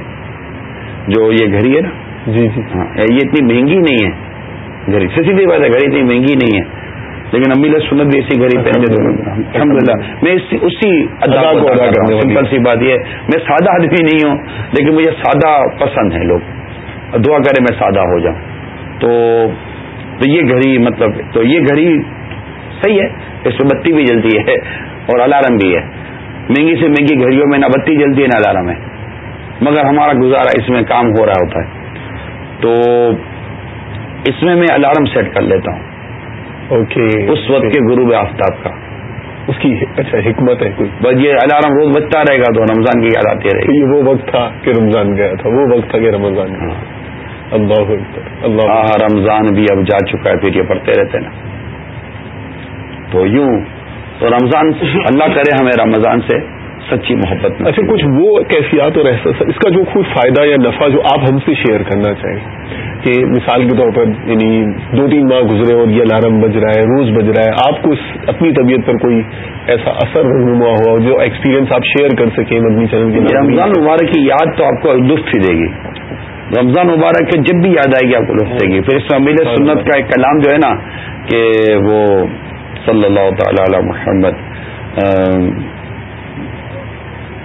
جو یہ گھڑی ہے نا جی جی۔ ہاں یہ اتنی مہنگی نہیں ہے۔ گھڑی سی سیدھی بات ہے گھڑی اتنی مہنگی نہیں ہے۔ لیکن امیل سنت بھی ایسی گھڑی پہننے دوں الحمد للہ میں اسی ادا کو ادا کرنے سمپل سی بات یہ میں سادہ آدمی نہیں ہوں لیکن مجھے سادہ پسند ہے لوگ۔ دعا کرے میں سادہ ہو جاؤں۔ تو تو یہ گھڑی مطلب تو یہ گھڑی صحیح ہے اس میں بتی بھی جلتی ہے اور الارم بھی ہے۔ مہنگی سے مہنگی گھڑیوں میں نہ بتی جلتی ہے نہ الارم ہے مگر ہمارا گزارا اس میں کام ہو رہا ہوتا ہے۔ تو اس میں میں الارم سیٹ کر لیتا ہوں۔ اوکے اس وقت کے غروب آفتاب کا۔ اس کی اچھا حکمت ہے کوئی؟ بس یہ الارم روز بچتا رہے گا تو رمضان کی یاد آتی رہے گی۔ وہ وقت تھا کہ رمضان گیا تھا وہ وقت تھا کہ رمضان گیا اللہ اکبر اللہ ہاں رمضان بھی اب جا چکا ہے پھر یہ پڑھتے رہتے نا تو یوں تو رمضان اللہ کرے ہمیں رمضان سے سچی محبت اچھا کچھ وہ کیفیات اور احساس اس کا جو خود فائدہ یا نفع جو آپ ہم سے شیئر کرنا چاہیں کہ مثال کے طور پر یعنی دو تین ماہ گزرے اور یہ الارم بج رہا ہے روز بج رہا ہے آپ کو اس اپنی طبیعت پر کوئی ایسا اثر رہنما ہوا جو ایکسپیرینس آپ شیئر کر سکیں مدنی چینل کے رمضان مبارک کی یاد تو آپ کو لطف ہی دے گی۔ رمضان مبارک کے جب بھی یاد آئے گی آپ کو لطف دے گی۔ پھر اس میں امیر سنت کا ایک کلام جو ہے نا کہ وہ صلی اللہ تعالی علی محمد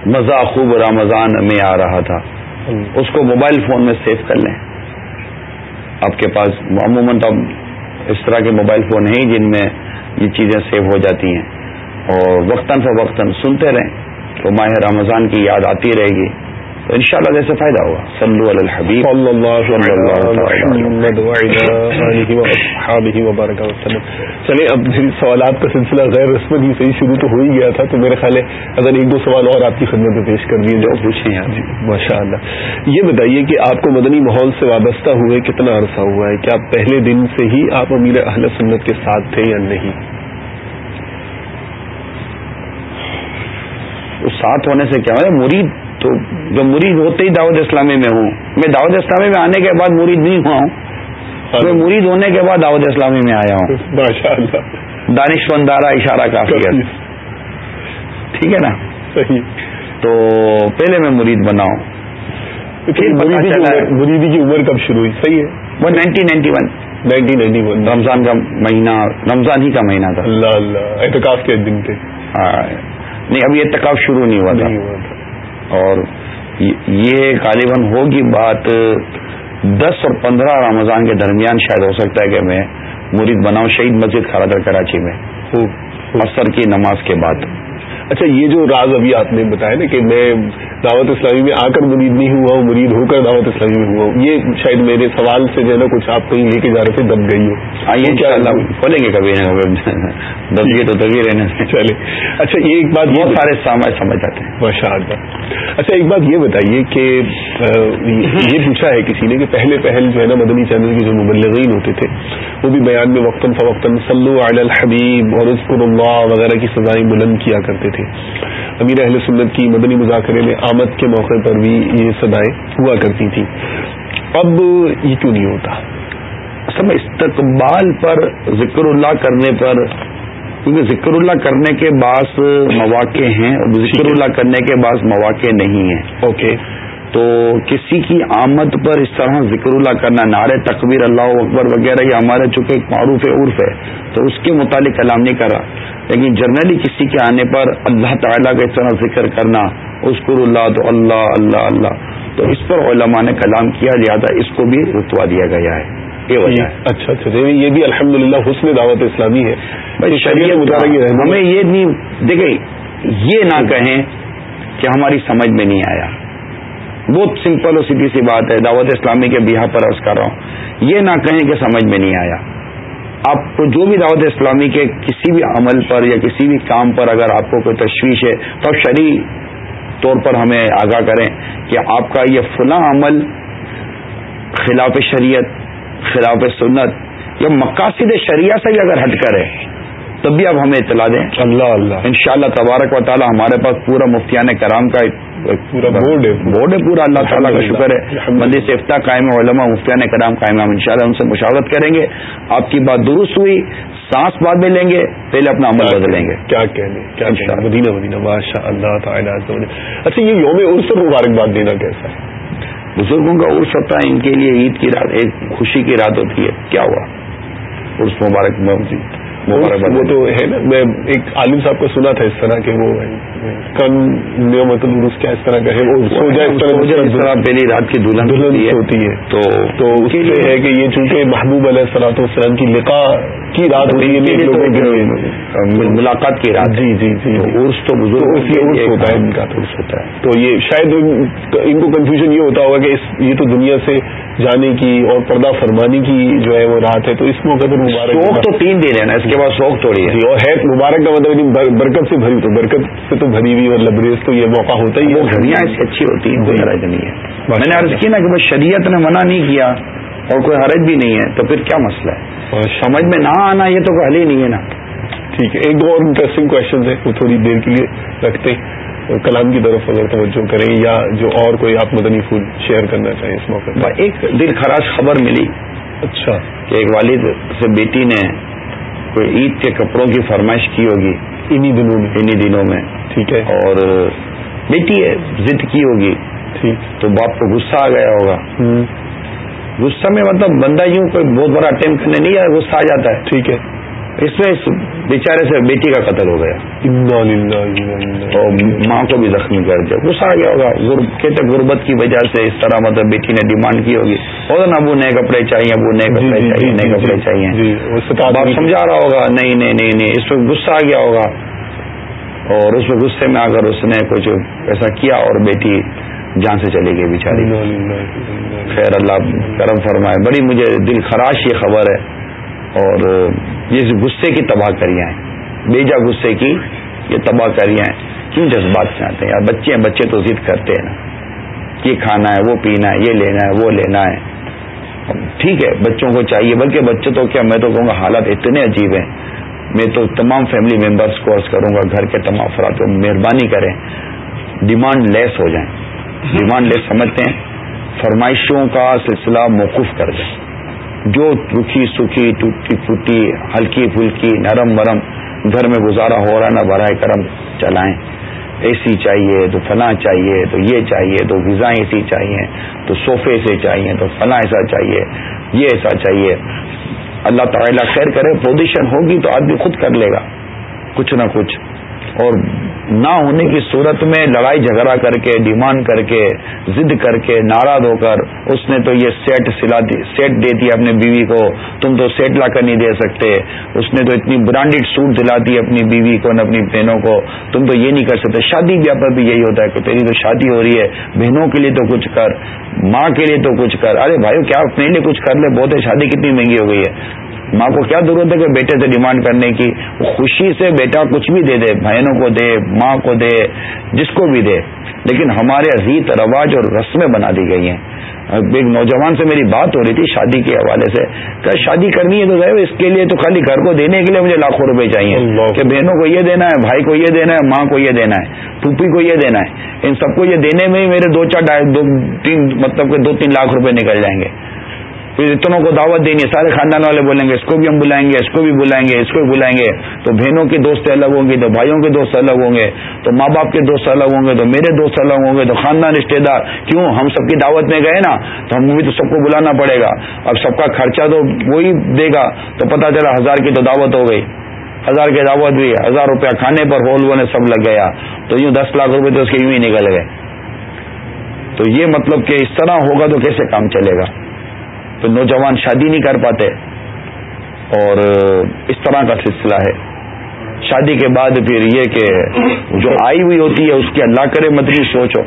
مزہ خوب رمضان میں آ رہا تھا۔ اس کو موبائل فون میں سیو کر لیں۔ آپ کے پاس عموماً تو اس طرح کے موبائل فون ہیں جن میں یہ چیزیں سیو ہو جاتی ہیں۔ اور وقتاً فوقتاً سنتے رہیں تو ماہ رمضان کی یاد آتی رہے گی۔ ان شاء اللہ جیسے فائدہ ہوگا۔ صلو علی الحبیب۔ وبارک وسلم۔ چلے اب سوالات کا سلسلہ غیر رسمت ہی صحیح شروع تو ہو ہی گیا تھا تو میرے خیال ہے اگر ایک دو سوال اور آپ کی خدمت میں پیش کر دیے جاؤ پوچھیں یار جی ماشاء اللہ یہ بتائیے کہ آپ کو مدنی ماحول سے وابستہ ہوئے کتنا عرصہ ہوا ہے؟ کیا پہلے دن سے ہی آپ امیر اہل سنت کے ساتھ تھے یا نہیں؟ ساتھ ہونے سے کیا ہے؟ مرید تو جو مرید ہوتے ہی دعوت اسلامی میں ہوں۔ میں دعوت اسلامی میں آنے کے بعد مرید نہیں ہوا ہوں۔ میں مرید ہونے کے بعد دعوت اسلامی میں آیا ہوں۔ [LAUGHS] دانش مندارہ اشارہ کافی ہے۔ ٹھیک ہے نا؟ صحیح۔ تو پہلے میں مرید بنا ہوں۔ مریدی کی عمر کب شروع ہوئی؟ صحیح ہے۔ وہ nineteen ninety one nineteen ninety one Ramzan کا مہینہ رمضان ہی کا مہینہ تھا۔ اللہ اللہ۔ اعتکاف کے دن تھے۔ ہاں۔ نہیں ابھی اعتکاف شروع نہیں ہوا تھا۔ اور یہ غالباً ہوگی بات دس اور پندرہ رمضان کے درمیان شاید ہو سکتا ہے کہ میں مرید بناؤں شہید مسجد خرادر کراچی میں اثر کی نماز کے بعد۔ اچھا یہ جو راز ابھی آپ نے بتایا نا کہ میں دعوت اسلامی میں آ کر مرید نہیں ہوا ہوں مرید ہو کر دعوت اسلامی میں ہوا ہوں یہ شاید میرے سوال سے جو ہے نا کچھ آپ کہیں لے کے جا رہے تھے دب گئی ہو۔ کھولیں گے کبھی نہ دب گئے تو دبی رہنے سے۔ چلے۔ اچھا یہ ایک بات بہت سارے سمجھ جاتے ہیں۔ ماشاء اللہ اچھا ایک بات یہ بتائیے کہ یہ پوچھا ہے کسی نے کہ پہلے پہل جو ہے نا مدنی چینل کے جو مبلغین ہوتے تھے وہ بھی بیان میں وقتاً فوقتاً صلو علی الحبیب اور عزق اللہ وغیرہ کی سزائیں بلند کیا کرتے تھے۔ امیر اہل سنت کی مدنی مذاکرے میں آمد کے موقع پر بھی یہ سدائیں ہوا کرتی تھیں۔ اب یہ کیوں نہیں ہوتا؟ اصل میں استقبال پر ذکر اللہ کرنے پر کیونکہ ذکر اللہ کرنے کے بعض مواقع ہیں اور ذکر اللہ کرنے کے بعض مواقع نہیں ہیں۔ اوکے۔ تو کسی کی آمد پر اس طرح ذکر اللہ کرنا نعرے تکبیر اللہ اکبر وغیرہ یہ ہمارے چونکہ ایک معروف عرف ہے تو اس کے متعلق کلام نہیں کرا لیکن جنرلی کسی کے آنے پر اللہ تعالیٰ کا اس طرح ذکر کرنا اسکر اللہ تو اللہ اللہ اللہ۔ تو اس پر علماء نے کلام کیا لہٰذا اس کو بھی رتوا دیا گیا ہے۔ اچھا اچھا یہ بھی الحمد للہ حسن دعوت اسلامی ہے۔ ہمیں یہ نہیں دیکھیں یہ نہ کہیں کہ ہماری سمجھ میں نہیں آیا۔ بہت سمپل اور سیدھی سی بات ہے دعوت اسلامی کے بیاہ پر عرض کر رہا ہوں۔ یہ نہ کہیں کہ سمجھ میں نہیں آیا۔ آپ کو جو بھی دعوت اسلامی کے کسی بھی عمل پر یا کسی بھی کام پر اگر آپ کو کوئی تشویش ہے تو آپ شرعی طور پر ہمیں آگاہ کریں کہ آپ کا یہ فلاں عمل خلاف شریعت خلاف سنت یا مقاصد شریعہ سے بھی اگر ہٹ کر ہے تب بھی آپ ہمیں اطلاع دیں۔ اللہ اللہ۔ ان شاء اللہ تبارک و تعالی ہمارے پاس پورا مفتیان کرام کا پورا بورڈ ہے. بورڈ ہے پورا. اللہ تعالیٰ کا شکر ہے. مندی سے افتہ قائم علماء مفتیان کرام قائم ہم ان شاء اللہ ان سے مشاورت کریں گے. آپ کی بات درست ہوئی. سانس بعد میں لیں گے. پہلے اپنا عمل بدلیں گے. کیا کہنے کیا مدینہ مدینہ. ماشاء اللہ تعالیٰ اچھا یہ یوم عرص پر مبارکباد دینا کیسا ہے؟ بزرگوں کا عرص ہوتا ہے. ان کے لیے عید کی رات ایک خوشی کی رات ہوتی ہے. کیا ہوا؟ عرص مبارک وہ تو ہے نا میں ایک عالم صاحب کو سنا تھا اس طرح کہ وہ کن مطلب اس کیا اس طرح کا ہے وہ پہلی رات کی دلہن دلہن ہوتی ہے۔ تو تو اس لیے ہے کہ یہ چونکہ محبوب علیہ السلاط والسلام کی لقا کی رات ہوتی ہے ملاقات کی رات۔ جی جی جی عرص تو بزرگ ہوتا ہے۔ ان کا عرص ہوتا ہے۔ تو یہ شاید ان کو کنفیوژن یہ ہوتا ہوگا کہ یہ تو دنیا سے جانے کی اور پردہ فرمانی کی جو ہے وہ رات ہے تو اس موقع پر مبارک تو تین دن ہے نا اس کے بعد شوق توڑی ہے۔ جی، اور ہے مبارک کا مطلب برکت سے بھری تو برکت سے تو بھری ہوئی اور لبریز تو یہ موقع ہوتا ہی ہے۔ گھڑیاں ایسی اچھی ہوتی ہیں کوئی حرج نہیں ہے۔ میں نے عرض کی نا کہ بس شریعت نے منع نہیں کیا اور کوئی حرج بھی نہیں ہے تو پھر کیا مسئلہ ہے؟ سمجھ میں نہ آنا یہ تو حل ہی نہیں ہے نا۔ ٹھیک ہے ایک دو اور انٹرسٹنگ کوشچن ہے وہ تھوڑی دیر کے لیے رکھتے کلام کی طرف اگر توجہ کریں یا جو اور کوئی آپ مدنی پھول شیئر کرنا چاہیں اس موقع پر۔ ایک دل خراش خبر ملی۔ اچھا۔ کہ ایک والد سے بیٹی نے کوئی عید کے کپڑوں کی فرمائش کی ہوگی۔ انہی دنوں میں۔ انہی دنوں میں۔ ٹھیک ہے۔ اور بیٹی ہے ضد کی ہوگی۔ ٹھیک۔ تو باپ کو غصہ آ گیا ہوگا۔ غصہ میں مطلب بندہ یوں کوئی بہت بڑا اٹمپٹ کرنے نہیں آیا غصہ آ جاتا ہے۔ ٹھیک ہے۔ اس میں اس بیچارے سے بیٹی کا قتل ہو گیا۔ اور ماں کو بھی زخمی کر دیا۔ غصہ آ گیا ہوگا۔ کہتے غربت کی وجہ سے اس طرح مطلب بیٹی نے ڈیمانڈ کی ہوگی۔ اور ابو نئے کپڑے چاہیے ابو نئے جی، کپڑے جی، چاہیے جی، نئے کپڑے چاہیے۔ باپ سمجھا رہا ہوگا نہیں نہیں نہیں نہیں اس میں غصہ آ گیا ہوگا۔ اور اس میں غصے میں اگر اس نے کچھ ایسا کیا اور بیٹی جان سے چلے گئی بیچاری۔ خیر اللہ کرم فرمائے۔ بڑی مجھے دل خراش یہ خبر ہے۔ اور یہ غصے کی تباہ کریاں ہیں بیجا غصے کی یہ تباہ کریاں ہیں کیوں جذبات سے آتے ہیں؟ یار بچے ہیں بچے تو ضد کرتے ہیں نا۔ یہ کھانا ہے وہ پینا ہے یہ لینا ہے وہ لینا ہے۔ ٹھیک ہے بچوں کو چاہیے بلکہ بچے تو کیا میں تو کہوں گا حالات اتنے عجیب ہیں۔ میں تو تمام فیملی ممبرس کو عرض کروں گا گھر کے تمام افراد کو مہربانی کریں ڈیمانڈ لیس ہو جائیں۔ [LAUGHS] ڈیمانڈ لیس سمجھتے ہیں۔ فرمائشوں کا سلسلہ موقف کر دیں۔ جو رکھی سکھی ٹوٹی پھوٹی، ہلکی پھلکی، نرم مرم گھر میں گزارا ہو رہا نہ برائے کرم چلائیں۔ اے سی چاہیے، تو فلاں چاہیے، تو یہ چاہیے، تو غذائیں ایسی چاہیے، تو صوفے سے چاہیے، تو فلاں ایسا چاہیے، یہ ایسا چاہیے۔ اللہ تعالیٰ خیر کرے پوزیشن ہوگی تو آدمی خود کر لے گا۔ کچھ نہ کچھ۔ اور نہ ہونے کی صورت میں لڑائی جھگڑا کر کے، ڈیمانڈ کر کے، ضد کر کے ناراض ہو کر، اس نے تو یہ سیٹ سلا دی، سیٹ دے دیا اپنے بیوی کو، تم تو سیٹ لا کر نہیں دے سکتے۔ اس نے تو اتنی برانڈیڈ سوٹ دلا دی اپنی بیوی کو اپنی بہنوں کو۔ تم تو یہ نہیں کر سکتے۔ شادی بیاہ پر بھی یہی ہوتا ہے کہ تیری تو شادی ہو رہی ہے، بہنوں کے لیے تو کچھ کر، ماں کے لیے تو کچھ کر۔ ارے بھائی کیا اپنے لیے کچھ کر لے؟ بہت ہے، شادی کتنی مہنگی ہو گئی ہے۔ ماں کو کیا ضرورت ہے کہ بیٹے سے ڈیمانڈ کرنے کی؟ خوشی سے بیٹا کچھ بھی دے دے بہنوں کو دے ماں کو دے جس کو بھی دے۔ لیکن ہمارے ریت رواج اور رسمیں بنا دی گئی ہیں۔ ایک نوجوان سے میری بات ہو رہی تھی شادی کے حوالے سے۔ کہ شادی کرنی ہے تو ظاہر اس کے لیے تو خالی گھر کو دینے کے لیے مجھے لاکھوں روپے چاہیے۔ کہ بہنوں کو یہ دینا ہے بھائی کو یہ دینا ہے ماں کو یہ دینا ہے پھوپھی کو یہ دینا ہے۔ ان سب کو یہ دینے میں ہی میرے دو چار دو تین مطلب کہ دو تین لاکھ روپے نکل جائیں گے۔ پھر اتنوں کو دعوت دینی ہے، سارے خاندان والے بولیں گے، اس کو بھی ہم بلائیں گے، اس کو بھی بلائیں گے، اس کو بھی بلائیں گے۔ تو بہنوں کے دوست الگ ہوں گے، تو بھائیوں کے دوست الگ ہوں گے، تو ماں باپ کے دوست الگ ہوں گے، تو میرے دوست الگ ہوں گے، تو خاندان رشتے دار۔ کیوں؟ ہم سب کی دعوت میں گئے نا، تو ہم بھی تو سب کو بلانا پڑے گا۔ اب سب کا خرچہ تو وہی دے گا، تو پتا چلا ہزار کی تو دعوت ہو گئی۔ ہزار کی دعوت بھی ہزار روپیہ کھانے پر ہول نے سب لگ گیا۔ تو یوں دس لاکھ روپے تو اس کے یوں ہی نکل گئے۔ تو یہ مطلب کہ اس طرح ہوگا تو کیسے کام چلے گا؟ تو نوجوان شادی نہیں کر پاتے۔ اور اس طرح کا سلسلہ ہے۔ شادی کے بعد پھر یہ کہ جو آئی ہوئی ہوتی ہے اس کی اللہ کرے مدنی سوچ ہو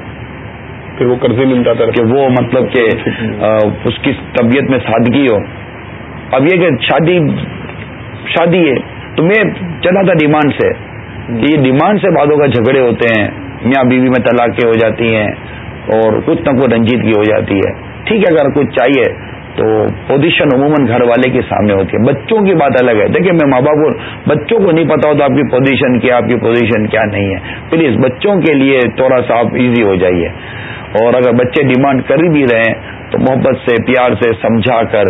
پھر وہ قرضے ملتا تھا۔ کہ وہ مطلب کہ اس کی طبیعت میں سادگی ہو۔ اب یہ کہ شادی شادی ہے تو میں چلا تھا ڈیمانڈ سے۔ کہ یہ ڈیمانڈ سے بعدوں کا جھگڑے ہوتے ہیں۔ میاں بیوی میں طلاقیں ہو جاتی ہیں اور کچھ نہ کچھ رنجیدگی ہو جاتی ہے۔ ٹھیک ہے اگر کچھ چاہیے تو پوزیشن عموماً گھر والے کے سامنے ہوتی ہے۔ بچوں کی بات الگ ہے۔ دیکھیں میں ماں باپ بچوں کو نہیں پتا ہوتا آپ کی پوزیشن کیا، آپ کی پوزیشن کیا نہیں ہے۔ پلیز بچوں کے لیے تھوڑا سا آپ ایزی ہو جائیے۔ اور اگر بچے ڈیمانڈ کر بھی رہے ہیں، تو محبت سے، پیار سے سمجھا کر۔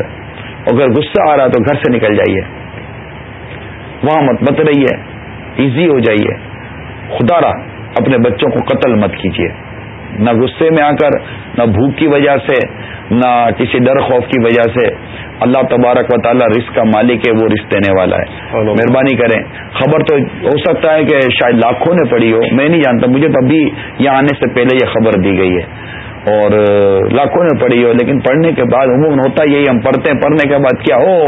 اگر غصہ آ رہا تو گھر سے نکل جائیے۔ وہاں مت مت رہیے۔ ایزی ہو جائیے۔ خدا را اپنے بچوں کو قتل مت کیجیے۔ نہ غصے میں آ کر، نہ بھوک کی وجہ سے، نہ کسی ڈر خوف کی وجہ سے اللہ تبارک و تعالیٰ رزق کا مالک ہے وہ رزق دینے والا ہے۔ مہربانی کریں۔ خبر تو ہو سکتا ہے کہ شاید لاکھوں نے پڑھی ہو میں نہیں جانتا مجھے تو ابھی یہاں آنے سے پہلے یہ خبر دی گئی ہے۔ اور لاکھوں نے پڑھی ہو لیکن پڑھنے کے بعد عموماً ہوتا یہی ہم پڑھتے ہیں پڑھنے کے بعد کیا؟ ہو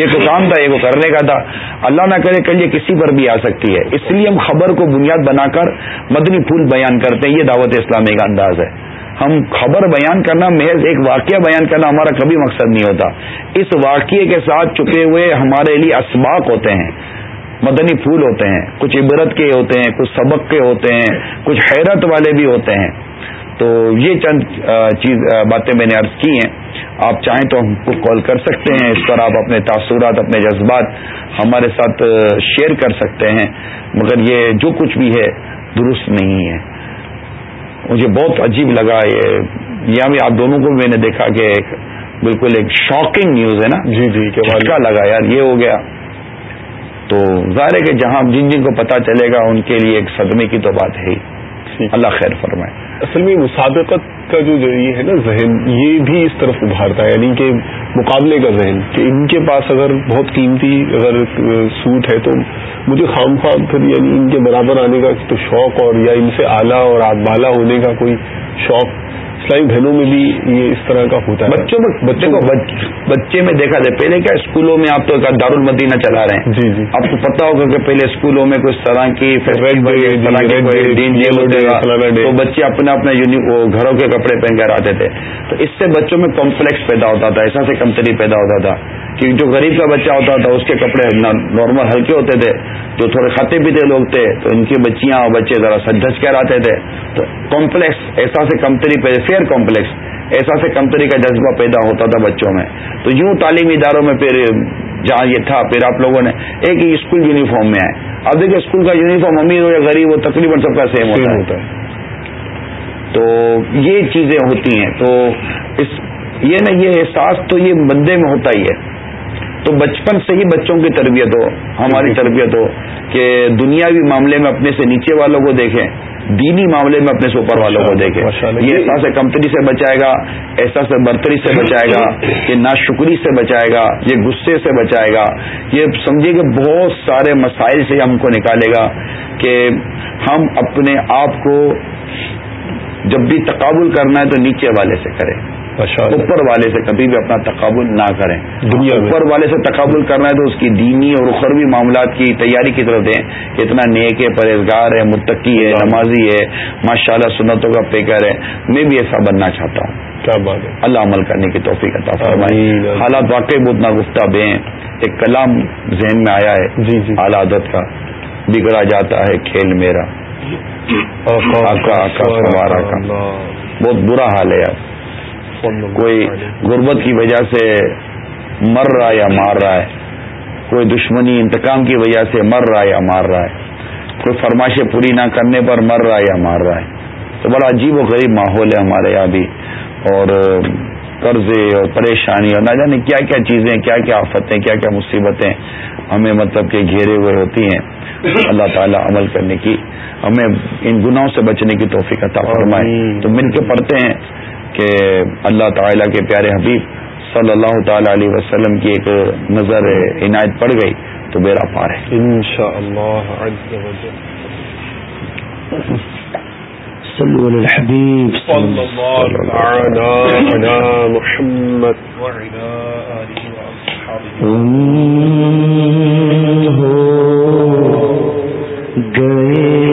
یہ تو کام تھا یہ کو کرنے کا تھا۔ اللہ نہ کرے کل یہ کسی پر بھی آ سکتی ہے۔ اس لیے ہم خبر کو بنیاد بنا کر مدنی پھول بیان کرتے ہیں یہ دعوت اسلامی کا انداز ہے۔ ہم خبر بیان کرنا، محض ایک واقعہ بیان کرنا ہمارا کبھی مقصد نہیں ہوتا۔ اس واقعے کے ساتھ چکے ہوئے ہمارے لیے اسباق ہوتے ہیں، مدنی پھول ہوتے ہیں، کچھ عبرت کے ہوتے ہیں، کچھ سبق کے ہوتے ہیں، کچھ حیرت والے بھی ہوتے ہیں۔ تو یہ چند چیز باتیں میں نے عرض کی ہیں۔ آپ چاہیں تو ہم کو کال کر سکتے ہیں، اس پر آپ اپنے تاثرات، اپنے جذبات ہمارے ساتھ شیئر کر سکتے ہیں۔ مگر یہ جو کچھ بھی ہے، درست نہیں ہے۔ مجھے بہت عجیب لگا یہ یہاں بھی آپ دونوں کو میں نے دیکھا کہ ایک بالکل ایک شاکنگ نیوز ہے نا؟ جی جی کیا لگا یار یہ ہو گیا۔ تو ظاہر ہے کہ جہاں جن جن کو پتا چلے گا ان کے لیے ایک صدمے کی تو بات ہے اللہ خیر فرمائے۔ اصل میں مسابقت کا جو یہ ہے نا ذہن یہ بھی اس طرف ابھارتا ہے یعنی کہ مقابلے کا ذہن کہ ان کے پاس اگر بہت قیمتی اگر سوٹ ہے تو مجھے خام خام پھر یعنی ان کے برابر آنے کا تو شوق اور یا ان سے اعلیٰ اور آگ بالا ہونے کا کوئی شوق اسلامی بہنوں میں بھی یہ اس طرح کا ہوتا ہے۔ بچوں میں بچوں کو بچے میں دیکھا جائے پہلے کیا اسکولوں میں آپ تو دار المدینہ چلا رہے ہیں۔ جی جی۔ آپ کو پتا ہوگا کہ پہلے اسکولوں میں کچھ طرح کی تو بچے اپنے اپنے گھروں کے کپڑے پہن کر آتے تھے۔ تو اس سے بچوں میں کمپلیکس پیدا ہوتا تھا، ایسا سے کمتری پیدا ہوتا تھا کہ جو غریب کا بچہ ہوتا تھا، اس کے کپڑے نارمل ہلکے ہوتے تھے۔ جو تھوڑے کھاتے پیتے لوگ تھے، تو ان کی بچیاں اور بچے ذرا سجھج کر آتے تھے۔ تو کمپلیکس ایسا سے کمتری پیدا فیئر کمپلیکس ایسا سے کمتری کا جذبہ پیدا ہوتا تھا بچوں میں۔ تو یوں تعلیمی اداروں میں پھر جہاں یہ تھا، پھر آپ لوگوں نے ایک ہی اسکول یونیفارم میں آئے۔ اب دیکھیں، اسکول کا یونیفارم امیر ہو یا غریب ہو، تقریباً سب کا سیم ہوتا ہے۔ تو یہ چیزیں ہوتی ہیں۔ تو اس یہ نا یہ احساس تو یہ بندے میں ہوتا ہی ہے۔ تو بچپن سے ہی بچوں کی تربیت ہو ہماری تربیت ہو کہ دنیاوی معاملے میں اپنے سے نیچے والوں کو دیکھیں دینی معاملے میں اپنے سے اوپر والوں کو دیکھیں۔ یہ احساس کمپنی سے بچائے گا احساس برتری سے بچائے گا یہ ناشکری سے بچائے گا یہ غصے سے بچائے گا۔ یہ سمجھے کہ بہت سارے مسائل سے ہم کو نکالے گا کہ ہم اپنے آپ کو جب بھی تقابل کرنا ہے تو نیچے والے سے کریں۔ اوپر والے سے کبھی بھی اپنا تقابل نہ کریں۔ دنیا اوپر والے سے تقابل کرنا ہے تو اس کی دینی اور اخروی معاملات کی تیاری کی طرف دیں۔ اتنا نیک ہے پرہیزگار ہے متقی ہے نمازی ہے۔ ماشاء اللہ سنتوں کا پیکر ہے۔ میں بھی ایسا بننا چاہتا ہوں۔ کیا بات ہے۔ اللہ عمل کرنے کی توفیق عطا فرمائی حالات واقعی بہت نا گفتہ بے ایک کلام ذہن میں آیا ہے۔ جی جی۔ اعلی عادت کا۔ بگڑا جاتا ہے کھیل میرا۔ آقا آقا کا بہت برا حال ہے یار۔ کوئی غربت کی وجہ سے مر رہا یا مار رہا ہے؟ کوئی دشمنی انتقام کی وجہ سے مر رہا یا مار رہا ہے؟ کوئی فرمائشیں پوری نہ کرنے پر مر رہا یا مار رہا ہے؟ تو بڑا عجیب و غریب ماحول ہے ہمارے یہاں بھی۔ اور قرضے اور پریشانی اور نہ جانے کیا کیا چیزیں کیا کیا آفتیں کیا کیا مصیبتیں ہمیں مطلب کہ گھیرے ہوئے ہوتی ہیں۔ اللہ تعالیٰ عمل کرنے کی ہمیں ان گناہوں سے بچنے کی توفیق عطا فرمائے۔ تو مل کے پڑھتے ہیں کہ اللہ تعالیٰ کے پیارے حبیب صلی اللہ تعالی علیہ وسلم کی ایک نظر عنایت پڑ گئی تو میرا پار ہے۔ انشاء اللہ صلو على الحبيب. صلى الله تعالى على محمد. وعلى آله وأصحابه گئے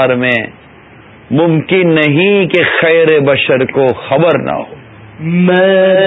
حال میں ممکن نہیں کہ خیر بشر کو خبر نہ ہو۔ میں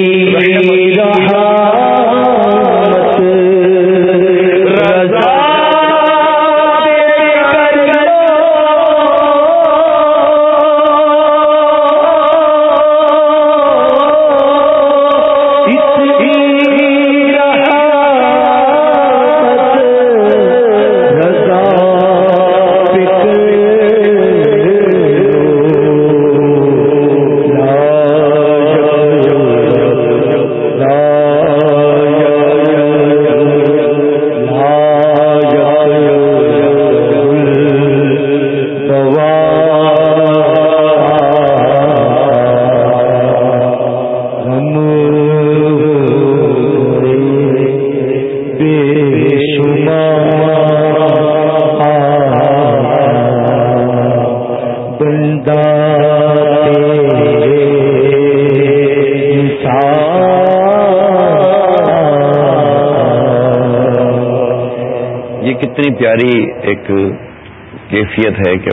کیفیت ہے کہ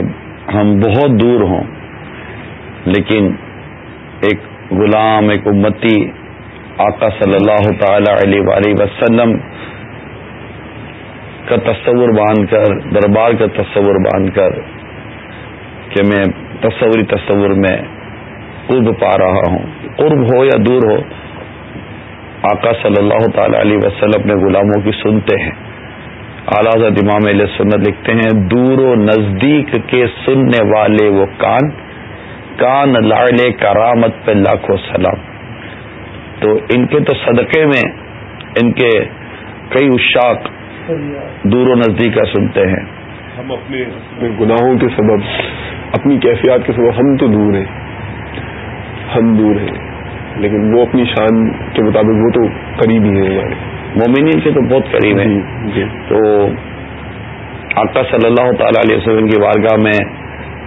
ہم بہت دور ہوں، لیکن ایک غلام، ایک امتی، آقا صلی اللہ تعالی علیہ وآلہ وسلم کا تصور باندھ کر، دربار کا تصور باندھ کر کہ میں تصوری تصور میں قرب پا رہا ہوں۔ قرب ہو یا دور ہو، آقا صلی اللہ تعالی علیہ وسلم اپنے غلاموں کی سنتے ہیں۔ اعلیٰ امام علیہ سنت لکھتے ہیں، دور و نزدیک کے سننے والے وہ کان کان لاڑے کرامت پہ لاکھوں سلام۔ تو ان کے تو صدقے میں ان کے کئی اشاق دور و نزدیک کا سنتے ہیں۔ ہم اپنے گناہوں کے سبب، اپنی کیفیات کے سبب ہم تو دور ہیں۔ ہم دور ہیں، لیکن وہ اپنی شان کے مطابق وہ تو قریب ہی ہیں ہمارے مومنین کے تو بہت قریب ہیں۔ جی، جی۔ تو آقا صلی اللہ تعالی علیہ وسلم کی وارگاہ میں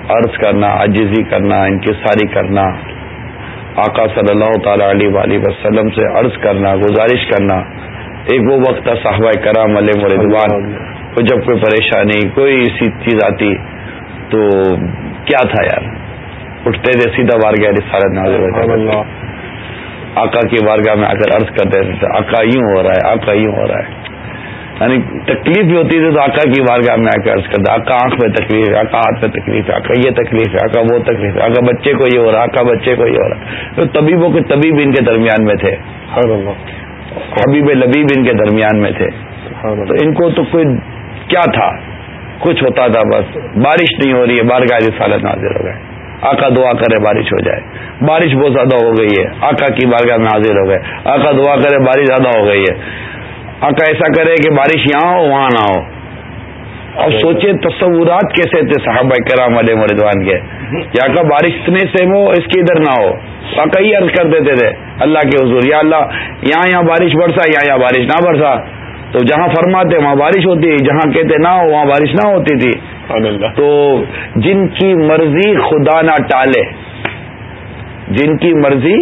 عرض کرنا عجزی کرنا انکساری کرنا آقا صلی اللہ تعالی علیہ وسلم سے عرض کرنا گزارش کرنا ایک وہ وقت تھا صحابہ کرام علیہ مردوان کو جب کوئی پریشانی کوئی ایسی چیز آتی تو کیا تھا یار؟ اٹھتے تھے سیدھا وارگاہ رسالت نازر ہوتا آقا کی بارگاہ میں آ کر عرض کرتے تھے آقا یوں ہو رہا ہے آقا یوں ہو رہا ہے۔ یعنی تکلیف بھی ہوتی تھی تو آقا کی بارگاہ میں آ کے عرض کرتے آقا آنکھ میں تکلیف ہے آقا ہاتھ میں تکلیف ہے آقا یہ تکلیف ہے آقا وہ تکلیف ہے آقا بچے کو یہ ہو رہا آقا بچے کو یہ ہو رہا تو طبیبوں کے طبیب ان کے درمیان میں تھے۔ حبیب لبیب ان کے درمیان میں تھے۔ تو ان کو تو کوئی کیا تھا؟ کچھ ہوتا تھا بس بارش نہیں ہو رہی ہے بارگاہ رسالت نازر ہو گئے۔ آقا دعا کرے بارش ہو جائے۔ بارش بہت زیادہ ہو گئی ہے۔ آقا کی بارگاہ میں حاضر ہو گئے۔ آقا دعا کرے بارش زیادہ ہو گئی ہے۔ آقا ایسا کرے کہ بارش یہاں ہو وہاں نہ ہو۔ اب سوچے تصورات کیسے تھے صحابہ کرام علیہ مردوان کے۔ یا کا بارش اتنے سے وہ اس کی ادھر نہ ہو۔ آقا ہی عرض کر دیتے تھے اللہ کے حضور یا اللہ یہاں یہاں بارش برسا یا یہاں بارش نہ برسا۔ تو جہاں فرماتے وہاں بارش ہوتی جہاں کہتے نہ ہو وہاں بارش نہ ہوتی تھی۔ تو جن کی مرضی خدا نہ ٹالے جن کی مرضی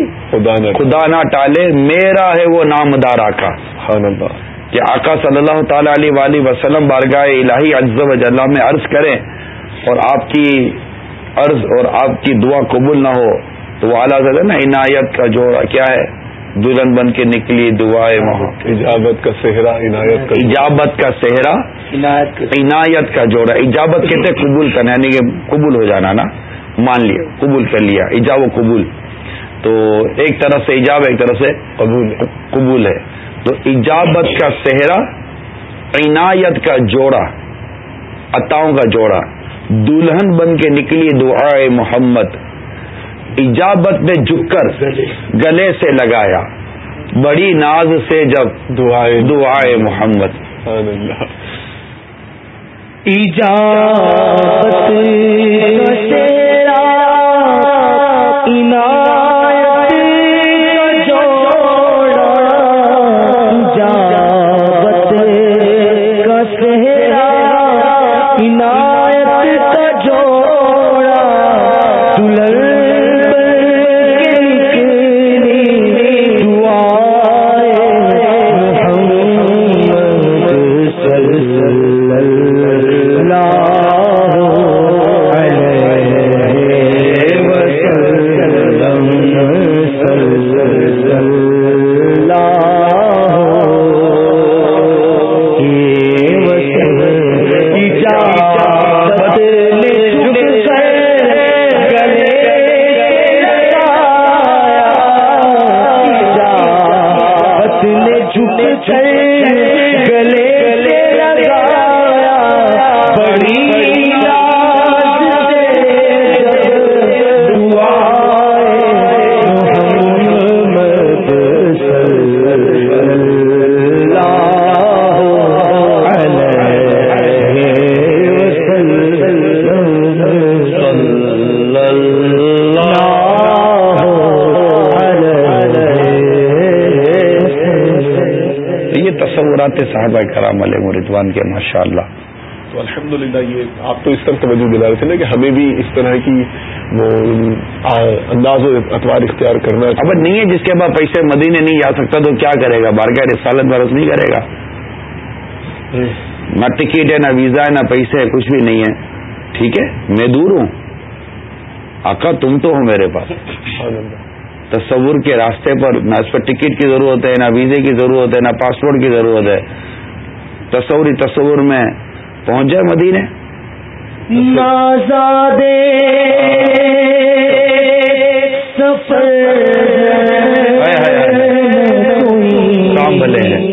خدا نہ ٹالے میرا ہے وہ نام دار آکا کہ آقا صلی اللہ تعالی علیہ وآلہ وسلم بارگاہ الہی اجز و جلح میں عرض کریں اور آپ کی عرض اور آپ کی دعا قبول نہ ہو تو وہ اعلیٰ ہے نا عنایت کا جوڑا کیا ہے؟ دلہن بن کے نکلی دعائیں ایجابت کا صحرا عنایت کا ایجابت کا صحرا عنایت کا جوڑا۔ ایجابت کہتے قبول کرنا یعنی کہ قبول ہو جانا نا۔ مان لیا قبول کر لیا ایجاب و قبول۔ تو ایک طرف سے ایجاب ایک طرف سے قبول قبول ہے۔ تو ایجابت کا صحرا عنایت کا جوڑا عطاؤں کا جوڑا۔ دلہن بن کے نکلی دعائے محمد۔ ایجابت نے جھک کر گلے سے لگایا۔ بڑی ناز سے جب دعائے دعائے محمد۔ ایجابت صاحبہ مردوان کے ماشاء اللہ تو الحمد للہ یہ آپ تو اس طرح توجہ دلا رہے تھے نا کہ ہمیں بھی اس طرح کی وہ انداز و اطوار اختیار کرنا ہے۔ اب نہیں ہے جس کے بعد پیسے مدینے نہیں جا سکتا تو کیا کرے گا؟ بارگاہ رسالت برس نہیں کرے گا؟ نہ ٹکٹ ہے نہ ویزا ہے نہ پیسے ہے کچھ بھی نہیں ہے۔ ٹھیک ہے میں دور ہوں۔ آقا تم تو ہو میرے پاس۔ تصور کے راستے پر نہ اس پر ٹکٹ کی ضرورت ہے نہ ویزے کی ضرورت ہے نہ پاسپورٹ کی ضرورت ہے۔ تصوری تصور میں پہنچ جائے مدینے۔ کام بھلے ہیں۔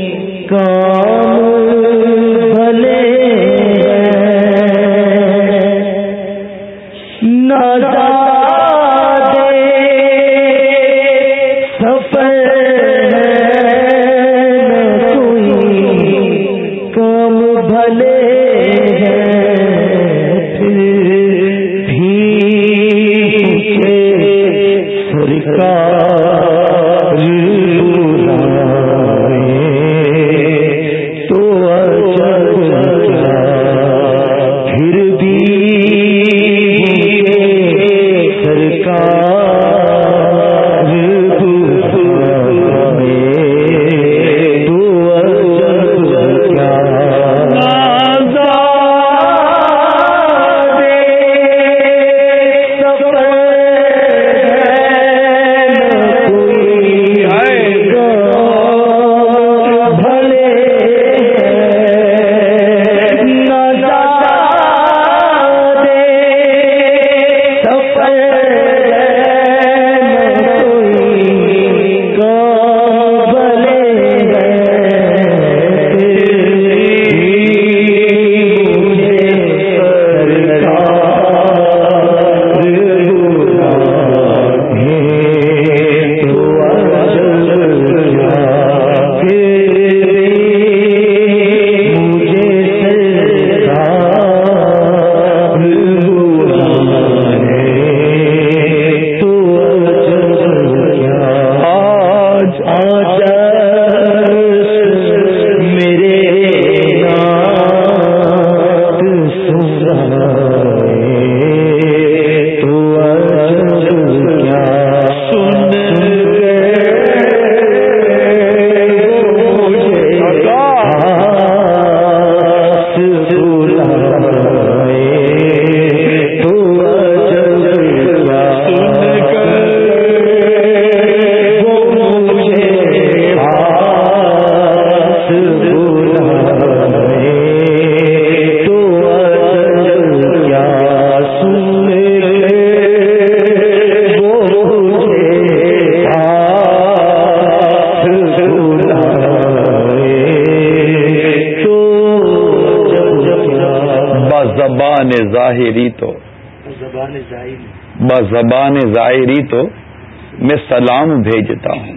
سلام بھیجتا ہوں۔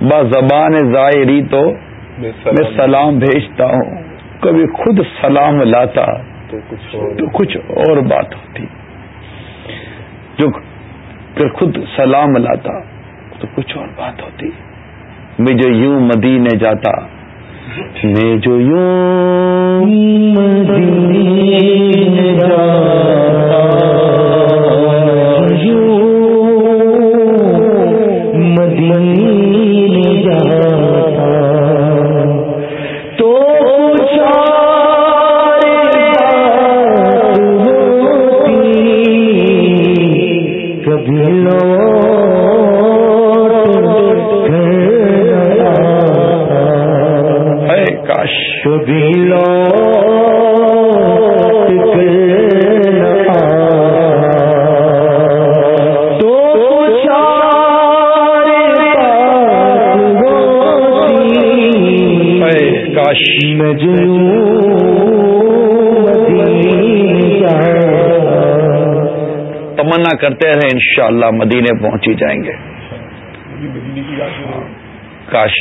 بزبان ظاہری تو میں سلام بھیجتا ہوں۔ کبھی خود سلام لاتا تو کچھ اور بات ہوتی۔ جو پھر خود سلام لاتا تو کچھ اور بات ہوتی۔ میں جو یوں مدینے جاتا میں جو یوں انشاءاللہ مدینے پہنچ ہی جائیں گے۔ کاش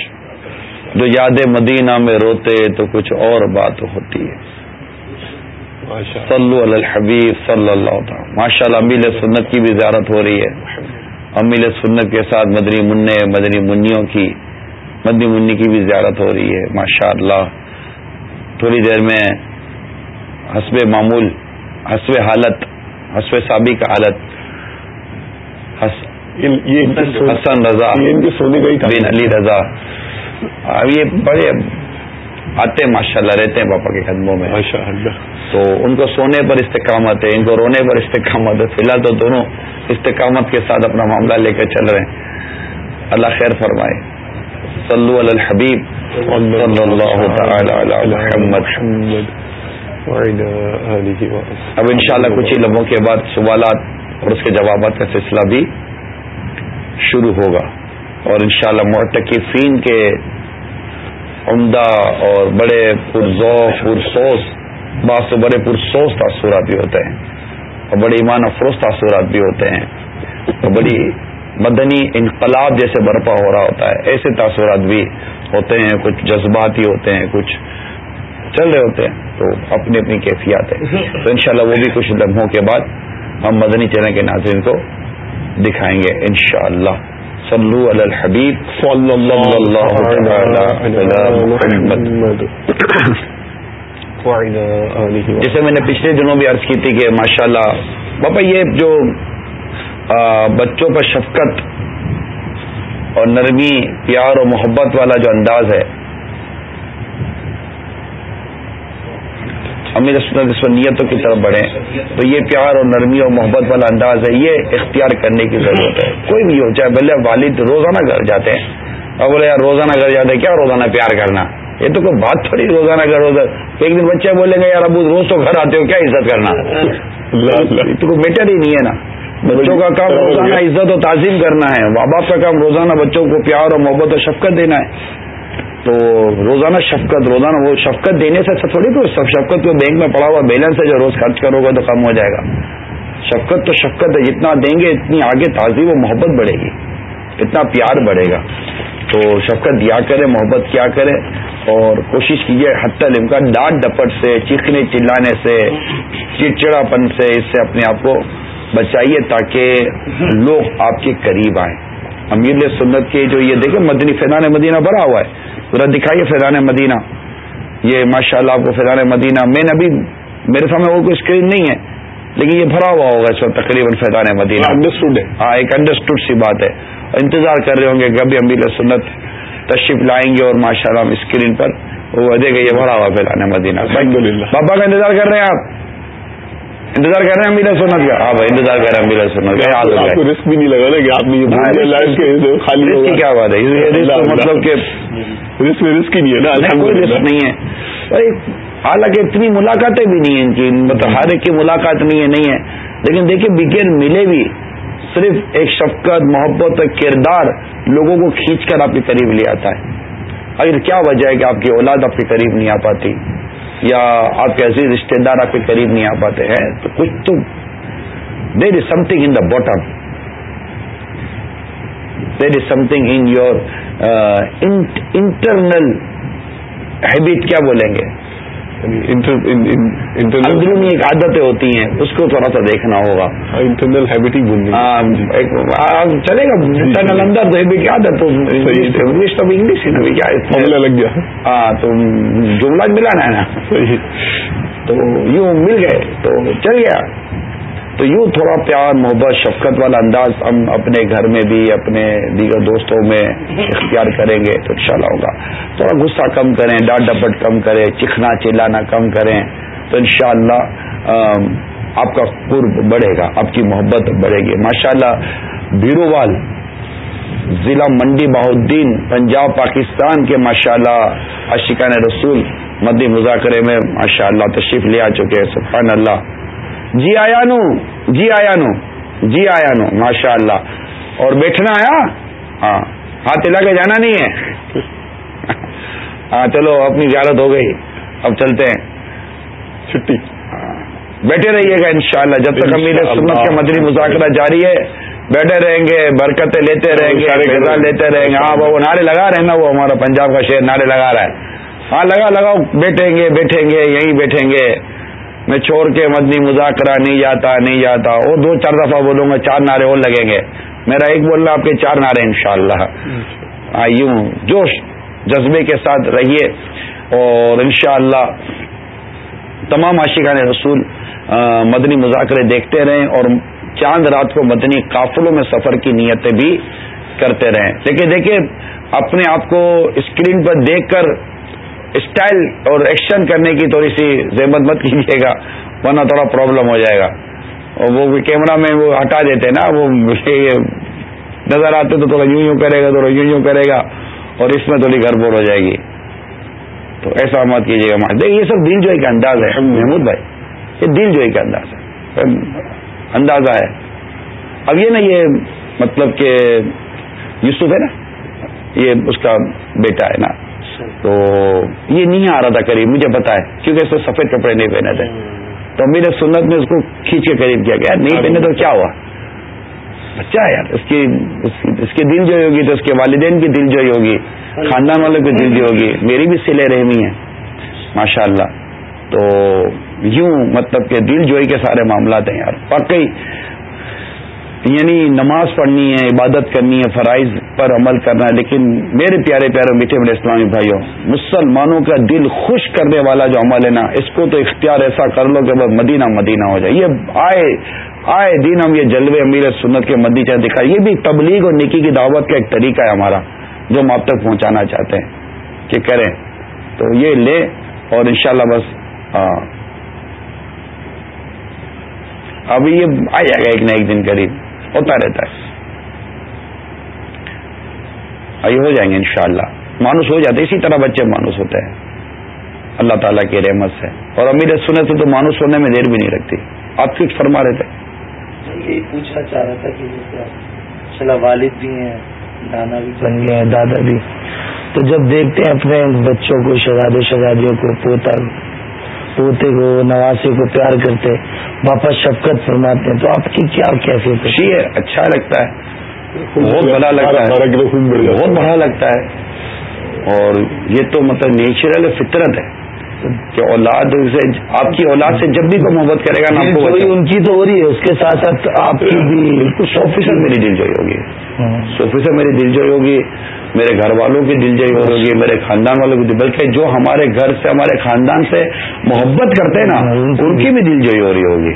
جو یاد مدینہ میں روتے تو کچھ اور بات ہوتی۔ ہے صلو علی الحبیب صلی اللہ ماشاء اللہ امیل سنت کی بھی زیارت ہو رہی ہے۔ امیل سنت کے ساتھ مدنی منع مدنی منیوں کی مدنی منی کی بھی زیارت ہو رہی ہے۔ ماشاء اللہ تھوڑی دیر میں حسب معمول حسب حالت حسب سابق حالت حسن رضا. بن علی رضا. اب یہ بڑے آتے ماشاء اللہ رہتے ہیں پاپا کے قدموں میں. تو ان کو سونے پر استقامت ہے ان کو رونے پر استقامت ہے۔ فی الحال تو دونوں استقامت کے ساتھ اپنا معاملہ لے کر چل رہے ہیں۔ اللہ خیر فرمائے۔ صلو علی الحبیب۔ صلی اللہ تعالی علی محمد. اب انشاءاللہ کچھ ہی لمحوں کے بعد سوالات اور اس کے جوابات کا سلسلہ بھی شروع ہوگا اور انشاءاللہ شاء کے عمدہ اور بڑے پرزوف پرسوس بعض سے بڑے پرسوس تاثرات بھی ہوتے ہیں اور بڑے ایمان افروز تاثرات بھی ہوتے ہیں اور بڑی مدنی انقلاب جیسے برپا ہو رہا ہوتا ہے۔ ایسے تاثرات بھی ہوتے ہیں، کچھ جذباتی ہوتے ہیں، کچھ چل رہے ہوتے ہیں۔ تو اپنی اپنی کیفیات ہے تو انشاءاللہ وہ بھی کچھ لمحوں کے بعد ہم مدنی چینل کے ناظرین کو دکھائیں گے انشاءاللہ۔ صلو علی الحبیب صلی اللہ جیسے میں نے پچھلے دنوں بھی عرض کی تھی کہ ماشاءاللہ بابا یہ جو بچوں پر شفقت اور نرمی پیار اور محبت والا جو انداز ہے امیر سنت اس نیتوں کی طرف بڑھیں۔ تو یہ پیار اور نرمی اور محبت والا انداز ہے، یہ اختیار کرنے کی ضرورت ہے۔ کوئی بھی ہو، چاہے بھلے والد روزانہ گھر جاتے ہیں، اور بولے یار روزانہ گھر جاتے ہیں، کیا روزانہ پیار کرنا؟ یہ تو کوئی بات تھوڑی روزانہ گھر روزہ ایک دن بچے بولیں گے یار ابو روز تو گھر آتے ہو، کیا عزت کرنا؟ تو کوئی میٹر ہی نہیں ہے نا۔ بچوں کا کام روزانہ عزت و تعظیم کرنا ہے، ماں باپ کا کام روزانہ بچوں کو پیار اور محبت و شفقت دینا ہے۔ تو روزانہ شفقت، روزانہ وہ شفقت دینے سے اچھا تھوڑی تو شفقت کو بینک میں پڑا ہوا بیلنس ہے جو روز خرچ کرو گے تو کم ہو جائے گا۔ شفقت تو شفقت ہے، جتنا دیں گے اتنی آگے تازی و محبت بڑھے گی، اتنا پیار بڑھے گا۔ تو شفقت دیا کرے، محبت کیا کرے اور کوشش کیجیے حتی الامکان ڈانٹ ڈپٹ سے، چیخنے، چلانے سے چڑچڑا پن سے اس سے اپنے آپ کو بچائیے تاکہ لوگ آپ کے قریب آئیں۔ امیر سنت کے جو یہ دیکھیں مدنی فیضان مدینہ بھرا ہوا ہے ذرا دکھائیے فیضان مدینہ۔ یہ ماشاء اللہ آپ کو فیضان مدینہ میں نے ابھی میرے سامنے اور کوئی اسکرین نہیں ہے لیکن یہ بھرا ہوا ہوگا اس وقت تقریباً فیضان مدینہ۔ انڈرسٹوڈ ہے۔ ہاں ایک انڈرسٹوڈ سی بات ہے۔ انتظار کر رہے ہوں گے کہ ابھی امیر سنت تشریف لائیں گے اور ماشاء اللہ اسکرین پر وہ وجہ کہ یہ بھرا ہوا فیضان مدینہ۔ بابا کا انتظار کر رہے ہیں آپ؟ انتظار کر رہے ہیں میرا سنت کا؟ ہاں بھائی انتظار کر رہے ہیں میرا سنت کا رسک بھی نہیں لگا نا کہ آپ نے خالی کیا بات ہے؟ مطلب کہ رسک رسک ہی نہیں ہے نا کوئی رسک نہیں ہے۔ حالانکہ اتنی ملاقاتیں بھی نہیں ہیں ان کی مطلب ہر ایک کی ملاقات نہیں ہے نہیں ہے۔ لیکن دیکھیں بگین ملے بھی صرف ایک شفقت محبت کردار لوگوں کو کھینچ کر آپ کے قریب لے آتا ہے۔ اگر کیا وجہ ہے کہ آپ کی اولاد آپ کے قریب نہیں آ پاتی؟ یا آپ کے عزیز رشتے دار آپ کے قریب نہیں آ پاتے ہیں، تو کچھ تو there is something in the bottom there is something in your internal habit کیا بولیں گے؟ اندرونی ایک عادتیں ہوتی ہیں اس کو تھوڑا سا دیکھنا ہوگا۔ انٹرنل ہیبٹ ہی بول چلے گا۔ انٹرنل اندر تو ہیبٹ کیا عادت انگلش تو انگلش ہی نا کیا لگ گیا۔ ہاں تو جملہ ملانا ہے نا۔ تو یوں مل گئے۔ تو چل گیا۔ تو یوں تھوڑا پیار، محبت، شفقت والا انداز ہم اپنے گھر میں بھی، اپنے دیگر دوستوں میں اختیار کریں گے تو انشاءاللہ ہوگا۔ تھوڑا غصہ کم کریں، ڈانٹ ڈپٹ کم کریں، چکھنا چلانا کم کریں تو انشاءاللہ آپ کا قرب بڑھے گا، آپ کی محبت بڑھے گی۔ ماشاءاللہ، بیرووال ضلع منڈی بہدین پنجاب، پاکستان کے ماشاءاللہ اللہ رسول مدی مذاکرے میں ماشاءاللہ تشریف لے آ چکے سبحان اللہ۔ جی آیا نو جی آیا نو جی آیا نو ماشاء اللہ اور بیٹھنا آیا؟ ہاں۔ ہاتھ ہلا کے جانا نہیں ہے۔ ہاں چلو اپنی زیارت ہو گئی۔ اب چلتے ہیں۔ چھٹی۔ بیٹھے رہیے گا انشاءاللہ۔ جب تک امیر سنت کا مدری مذاکرہ جاری ہے بیٹھے رہیں گے برکتیں لیتے رہیں گے لیتے رہیں گے۔ ہاں وہ نعرے لگا رہے ہیں نا وہ ہمارا پنجاب کا شہر نعرے لگا رہا ہے۔ ہاں لگا لگاؤ۔ بیٹھیں گے بیٹھیں گے یہیں بیٹھیں گے۔ میں چھوڑ کے مدنی مذاکرہ نہیں جاتا نہیں جاتا۔ اور دو چار دفعہ بولوں گا، چار نعرے اور لگیں گے۔ میرا ایک بول رہا آپ کے چار نعرے ان شاء اللہ یوں جوش، جذبے کے ساتھ رہیے۔ اور انشاءاللہ تمام عاشقان رسول مدنی مذاکرے دیکھتے رہیں اور چاند رات کو مدنی قافلوں میں سفر کی نیتیں بھی کرتے رہیں۔ لیکن دیکھیے اپنے آپ کو اسکرین پر دیکھ کر اسٹائل اور ایکشن کرنے کی تھوڑی سی زحمت مت کیجیے گا، ورنہ تھوڑا پرابلم ہو جائے گا۔ اور وہ کیمرہ میں وہ ہٹا دیتے نا، وہ نظر آتے تو تھوڑا یوں یوں کرے گا، تھوڑا یوں یوں کرے گا، اور اس میں تھوڑی گڑبڑ ہو جائے گی۔ تو ایسا مت کیجیے گا دیکھ یہ سب دل جوئی کا انداز ہے۔ محمود بھائی، یہ دل جوئی کا انداز ہے۔ اندازہ ہے۔ اب یہ نا، یہ مطلب کہ یوسف ہے نا، یہ اس کا بیٹا ہے نا۔ تو یہ نہیں آ رہا تھا قریب مجھے پتا ہے کیونکہ اس نے سفید کپڑے نہیں پہنے تھے۔ تو میرے سنت میں اس کو کھینچ کے قریب کیا گیا نہیں پہنے تو کیا ہوا؟ بچہ ہے یار اس کی اس کی دل جو ہوگی تو اس کے والدین کی دل جو ہوگی خاندان والوں کی دل جو ہوگی۔ میری بھی سلے رحمی ہے ماشاء اللہ تو یوں مطلب کہ دل جوئی کے سارے معاملات ہیں یار۔ واقعی یعنی نماز پڑھنی ہے، عبادت کرنی ہے، فرائض پر عمل کرنا ہے، لیکن میرے پیارے پیارے میٹھے میرے اسلامی بھائیوں، مسلمانوں کا دل خوش کرنے والا جو عمل ہے نا، اس کو تو اختیار ایسا کر لو کہ بس مدینہ مدینہ ہو جائے۔ یہ آئے آئے دن ہم یہ جلوے امیر سنت کے مدی چاہ دکھائے۔ یہ بھی تبلیغ اور نکی کی دعوت کا ایک طریقہ ہے ہمارا، جو ہم آپ تک پہنچانا چاہتے ہیں کہ کریں۔ تو یہ لے اور انشاءاللہ بس ابھی یہ آ جائے گا ایک نہ ایک دن قریب۔ ہوتا رہتا ہے۔ آئی ہو جائیں گے انشاءاللہ۔ مانوس ہو جاتے اسی طرح بچے مانوس ہوتے ہیں۔ اللہ تعالیٰ کی رحمت سے۔ اور امیر سنے تو مانوس ہونے میں دیر بھی نہیں رکھتی آپ کچھ فرما رہے تھے۔ پوچھنا چاہ رہا تھا کہ چلا والد بھی ہیں نانا بھی بن گئے ہیں دادا بھی۔ تو جب دیکھتے ہیں اپنے بچوں کو شہزادے شہزادیوں کو پوتا پوتے کو نواسے کو پیار کرتے واپس شفقت فرماتے ہیں۔ تو آپ کی کیا کیسے خوشی ہے اچھا لگتا ہے۔ بہت بڑا لگتا ہے۔ بہت بڑا لگتا ہے۔ اور یہ تو مطلب نیچرل فطرت ہے۔ کہ اولاد سے آپ کی اولاد سے جب بھی کوئی محبت کرے گا نا آپ کو ان کی تو ہو رہی ہے اس کے ساتھ ساتھ آپ کی بھی بالکل سو فیصد میری دل جوئی ہوگی۔ ہاں۔ سو فیصد میری دل جوئی ہوگی میرے گھر والوں کی دل جوئی ہوگی میرے خاندان والوں کی بلکہ جو ہمارے گھر سے ہمارے خاندان سے محبت کرتے ہیں نا ہاں، ان کی بھی دل جوئی ہو رہی ہوگی۔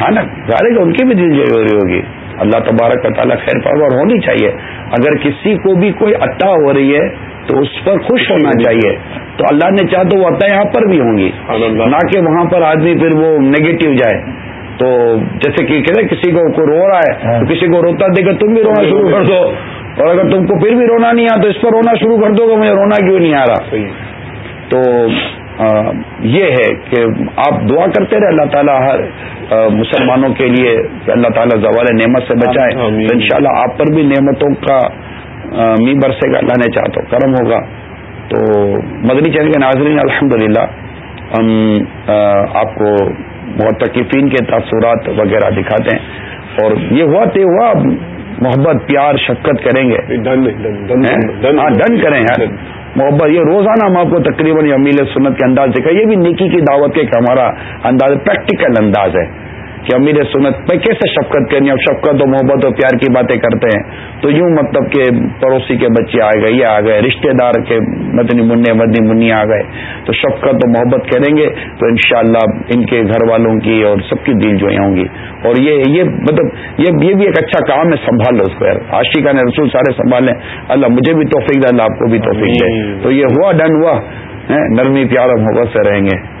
ہاں نا ظاہر ان کی بھی دل جوئی ہو رہی ہوگی۔ اللہ تبارک کا تعالیٰ خیر پرور ہونی چاہیے۔ اگر کسی کو بھی کوئی اٹا ہو رہی ہے تو اس پر خوش ہونا چاہیے۔ تو اللہ نے چاہ تو وہ عطا یہاں پر بھی ہوں گی۔ نہ کہ وہاں پر آدمی پھر وہ نیگیٹو جائے۔ تو جیسے کہ کہتے کسی کو رو رہا ہے تو کسی کو روتا دے کر تم بھی رونا شروع کر دو۔ اور اگر تم کو پھر بھی رونا نہیں آ تو اس پر رونا شروع کر دو کہ مجھے رونا کیوں نہیں آ رہا؟ تو یہ ہے کہ آپ دعا کرتے رہے اللہ تعالیٰ ہر مسلمانوں کے لیے اللہ تعالیٰ زوال نعمت سے بچائے۔ ان شاء اللہ آپ پر بھی نعمتوں کا می برسے گا اللہ نے چاہ تو کرم ہوگا۔ تو مدنی چینل کے ناظرین الحمد للہ ہم آپ کو تکیفین کے تاثرات وغیرہ دکھاتے ہیں۔ اور یہ ہوا تے ہوا محبت پیار شفقت کریں گے۔ ہاں ڈن کریں یار محبت یہ روزانہ ہم آپ کو تقریباً امیل سنت کے انداز دکھا یہ بھی نیکی کی دعوت کے ہمارا انداز پریکٹیکل انداز ہے۔ کہ امیر سنت میں کیسے شفقت کرنی اب شفقت و محبت و پیار کی باتیں کرتے ہیں۔ تو یوں مطلب کہ پڑوسی کے بچے آ گئے یہ آ گئے رشتہ دار کے مدنی منع مدنی منی آ گئے۔ تو شفقت و محبت کریں گے تو انشاءاللہ ان کے گھر والوں کی اور سب کی دل جو ہوں گی۔ اور یہ یہ مطلب یہ یہ بھی ایک اچھا کام ہے سنبھال لو اس کو عاشقہ نے رسول سارے سنبھالیں اللہ مجھے بھی توفیق دے اللہ آپ کو بھی توفیق دے۔ تو یہ ہوا ڈن ہوا۔ نرمی پیار اور محبت سے رہیں گے۔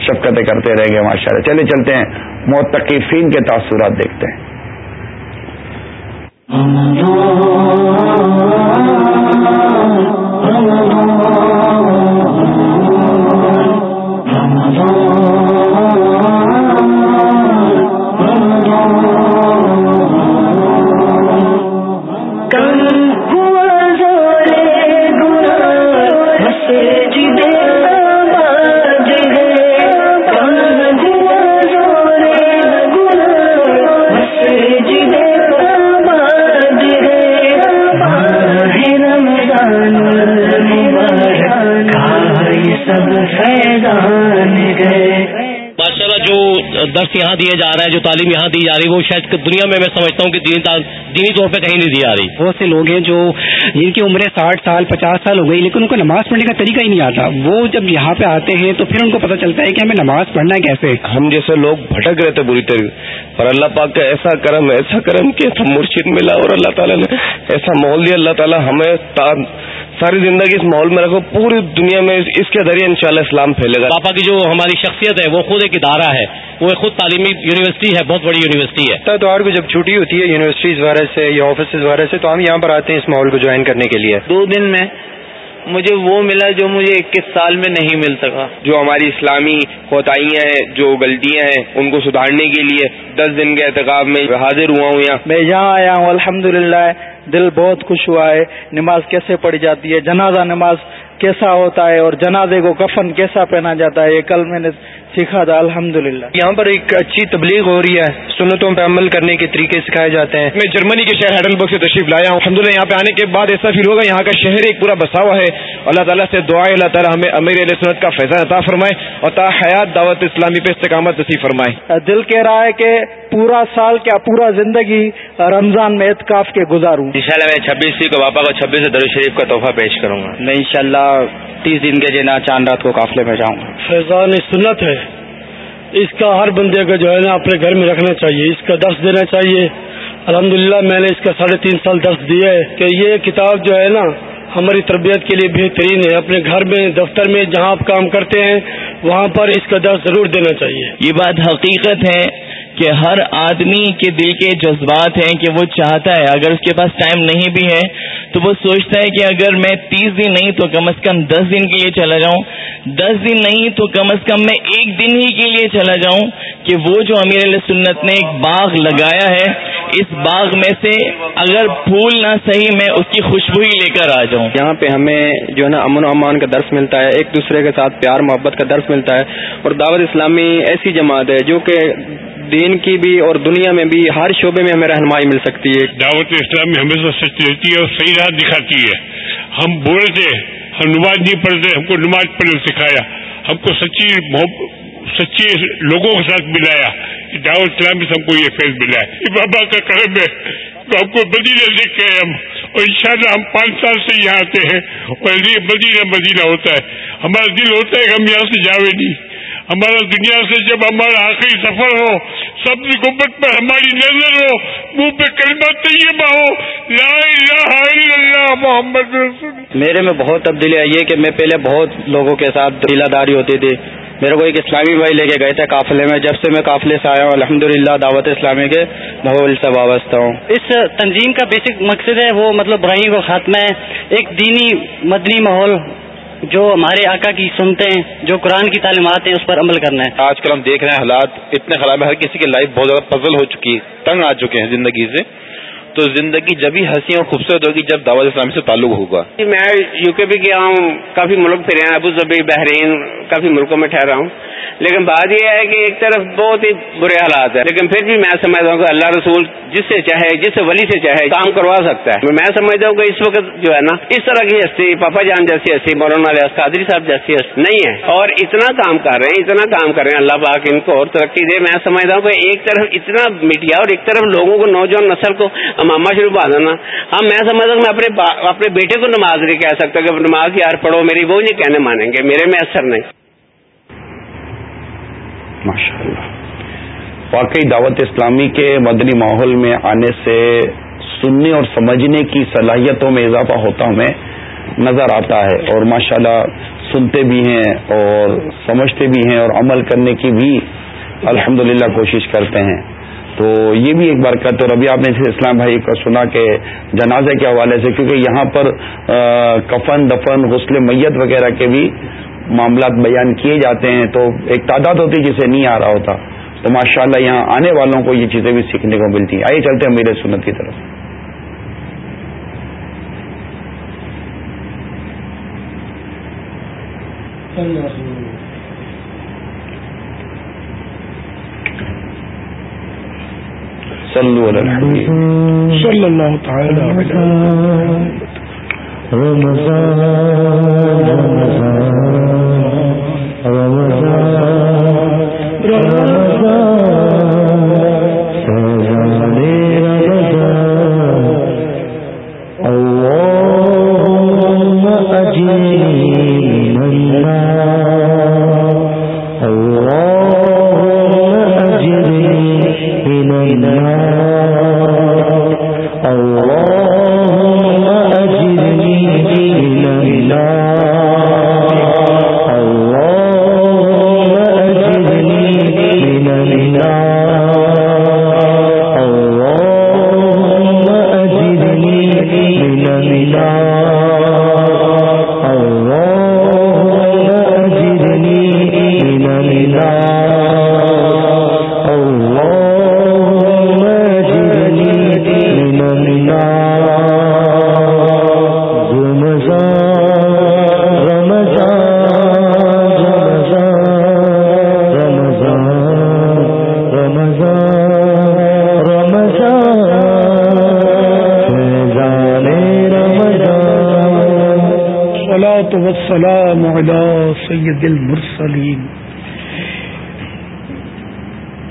شفقتیں کرتے رہیں گے ماشاء اللہ چلے چلتے ہیں۔ متقفین کے تاثرات دیکھتے ہیں۔ درس یہاں دیا جا رہا ہے جو تعلیم یہاں دی جا رہی ہے وہ شاید دنیا میں میں سمجھتا ہوں کہ دینی طور پہ کہیں نہیں دی جا رہی۔ بہت سے لوگ ہیں جو جن کی عمریں ساٹھ سال پچاس سال ہو گئی لیکن ان کو نماز پڑھنے کا طریقہ ہی نہیں آتا۔ وہ جب یہاں پہ آتے ہیں تو پھر ان کو پتہ چلتا ہے کہ ہمیں نماز پڑھنا ہے کیسے؟ ہم جیسے لوگ بھٹک رہے تھے بری طرح اور اللہ پاک کا ایسا کرم ایسا کرم کہ مرشد ملا اور اللہ تعالیٰ نے ایسا ماحول دیا اللہ تعالیٰ ہمیں ساری زندگی اس ماحول میں رکھو پوری دنیا میں اس کے ذریعے انشاءاللہ اسلام پھیلے گا۔ پاپا کی جو ہماری شخصیت ہے وہ خود ایک ادارہ ہے۔ وہ خود تعلیمی یونیورسٹی ہے بہت بڑی یونیورسٹی ہے۔ تو اور کو جب چھٹی ہوتی ہے یونیورسٹیز وغیرہ سے یا آفس وغیرہ سے تو ہم یہاں پر آتے ہیں اس ماحول کو جوائن کرنے کے لیے۔ دو دن میں مجھے وہ ملا جو مجھے اکیس سال میں نہیں مل سکا۔ جو ہماری اسلامی کوتاہیاں ہیں جو غلطیاں ہیں ان کو سدھارنے کے لیے دس دن کے احتکاب میں حاضر ہوا ہوں یہاں۔ میں یہاں آیا ہوں الحمد دل بہت خوش ہوا ہے۔ نماز کیسے پڑھی جاتی ہے؟ جنازہ نماز کیسا ہوتا ہے؟ اور جنازے کو کفن کیسا پہنا جاتا ہے؟ یہ کل میں نے سیکھا تھا الحمد یہاں پر ایک اچھی تبلیغ ہو رہی ہے۔ سنتوں پہ عمل کرنے کے طریقے سکھائے جاتے ہیں۔ میں جرمنی کے شہر ہیڈل سے تشریف لایا ہوں۔ الحمد یہاں پہ آنے کے بعد ایسا فیل ہوگا یہاں کا شہر ایک پورا بسا ہوا ہے۔ اللہ تعالیٰ سے دعا اللہ تعالیٰ ہمیں امیر علیہ سنت کا فیضان عطا فرمائے اور تا حیات دعوت اسلامی پہ استقامت نصیب فرمائے۔ دل کہہ رہا ہے کہ پورا سال کیا پورا زندگی رمضان میں اعتکاف کے گزاروں ان شاء اللہ میں چھبیس کو باپا کو چھبیس درو شریف کا تحفہ پیش کروں گا۔ میں ان شاء اللہ تیس دن کے جنا چاند رات کو قافلے میں جاؤں۔ گا فیضان سنت ہے۔ اس کا ہر بندے کا جو ہے نا اپنے گھر میں رکھنا چاہیے، اس کا درس دینا چاہیے۔ الحمدللہ میں نے اس کا ساڑھے تین سال درس دیا ہے کہ یہ کتاب جو ہے نا ہماری تربیت کے لیے بہترین ہے۔ اپنے گھر میں، دفتر میں جہاں آپ کام کرتے ہیں، وہاں پر اس کا درس ضرور دینا چاہیے۔ یہ بات حقیقت ہے۔ کہ ہر آدمی کے دل کے جذبات ہیں کہ وہ چاہتا ہے، اگر اس کے پاس ٹائم نہیں بھی ہے، تو وہ سوچتا ہے کہ اگر میں تیس دن نہیں تو کم از کم دس دن کے لیے چلا جاؤں۔ دس دن نہیں تو کم از کم میں ایک دن ہی کے لیے چلا جاؤں کہ وہ جو امیر علیہ سنت نے ایک باغ لگایا ہے، اس باغ میں سے اگر پھول نہ صحیح میں اس کی خوشبو ہی لے کر آ جاؤں۔ یہاں پہ ہمیں جو ہے نا امن و امان کا درس ملتا ہے، ایک دوسرے کے ساتھ پیار محبت کا درس ملتا ہے۔ اور دعوت اسلامی ایسی جماعت ہے جو کہ دین کی بھی اور دنیا میں بھی ہر شعبے میں ہمیں رہنمائی مل سکتی ہے۔ دعوت اسلام میں ہمیشہ سچ رہتی ہے اور صحیح راہ دکھاتی ہے۔ ہم بولتے ہم نماز نہیں پڑھتے، ہم کو نماز پڑھنے سکھایا۔ ہم کو سچی سچے لوگوں کے ساتھ ملایا۔ دعوت اسلام سے ہم کو یہ فیض ملا ہے۔ بابا کا کرم ہے۔ تو ہم کو مدینہ لکھ کے ہم، اور انشاءاللہ ہم پانچ سال سے یہاں آتے ہیں اور یہ مدینہ مدینہ ہوتا ہے۔ ہمارا دل ہوتا ہے کہ ہم یہاں سے جاوے نہیں۔ ہمارا دنیا سے جب ہمارا آخری سفر ہو سب گبت پر ہماری نظر ہو منہ پہ کلمہ طیبہ ہو لا الہ الا اللہ محمد رسول میرے میں بہت تبدیلی آئی ہے کہ میں پہلے بہت لوگوں کے ساتھ دلا داری ہوتی تھی۔ میرے کو ایک اسلامی بھائی لے کے گئے تھے قافلے میں۔ جب سے میں قافلے سے آیا ہوں الحمد دعوت اسلامی کے ماحول سے وابستہ ہوں۔ اس تنظیم کا بیسک مقصد ہے وہ مطلب برائی کو خاتمہ ہے۔ ایک دینی مدنی ماحول جو ہمارے آقا کی سنتے ہیں، جو قرآن کی تعلیمات ہیں، اس پر عمل کرنا ہے۔ آج کل ہم دیکھ رہے ہیں حالات اتنے خراب ہیں، ہر کسی کی لائف بہت زیادہ پزل ہو چکی ہے، تنگ آ چکے ہیں زندگی سے۔ تو زندگی جبھی ہنسی اور خوبصورت ہوگی جب دعوت اسلامی سے تعلق ہوگا۔ جی، میں یو کے بھی گیا ہوں کافی ملک پھرے ہیں ابو ظبی بحرین کافی ملکوں میں ٹھہرا ہوں۔ لیکن بات یہ ہے کہ ایک طرف بہت ہی برے حالات ہیں لیکن پھر بھی میں سمجھتا ہوں کہ اللہ رسول جس سے چاہے جس سے ولی سے چاہے کام کروا سکتا ہے۔ میں سمجھتا ہوں کہ اس وقت جو ہے نا اس طرح کی ہستی پاپا جان جیسی ہستی مولانا علیہ قادری صاحب جیسی ہستی نہیں ہے۔ اور اتنا کام کر رہے ہیں اتنا کام کر رہے ہیں اللہ پاک ان کو اور ترقی دے۔ میں سمجھتا ہوں کہ ایک طرف اتنا میڈیا اور ایک طرف لوگوں کو نوجوان نسل کو اماما شروع پا دینا۔ ہاں میں سمجھتا ہوں میں اپنے اپنے بیٹے کو نماز نہیں کہہ سکتا، کہ نماز یار پڑھو، میری وہ نہیں کہنے مانیں گے، میرے میں اثر نہیں۔ ماشاء اللہ واقعی دعوت اسلامی کے مدنی ماحول میں آنے سے سننے اور سمجھنے کی صلاحیتوں میں اضافہ ہوتا ہمیں نظر آتا ہے اور ماشاءاللہ سنتے بھی ہیں اور سمجھتے بھی ہیں اور عمل کرنے کی بھی الحمدللہ کوشش کرتے ہیں۔ تو یہ بھی ایک برکت اور ابھی آپ نے اسلام بھائی کا سنا کہ جنازے کے حوالے سے، کیونکہ یہاں پر کفن، دفن، غسل، میت وغیرہ کے بھی معاملات بیان کیے جاتے ہیں۔ تو ایک تعداد ہوتی جسے نہیں آ رہا ہوتا۔ تو ماشاءاللہ یہاں آنے والوں کو یہ چیزیں بھی سیکھنے کو ملتی ہیں۔ آئیے چلتے ہیں میرے سنت کی طرف۔ صلو علی الحبیب صلی اللہ تعالی رمضان رمضان رمضان.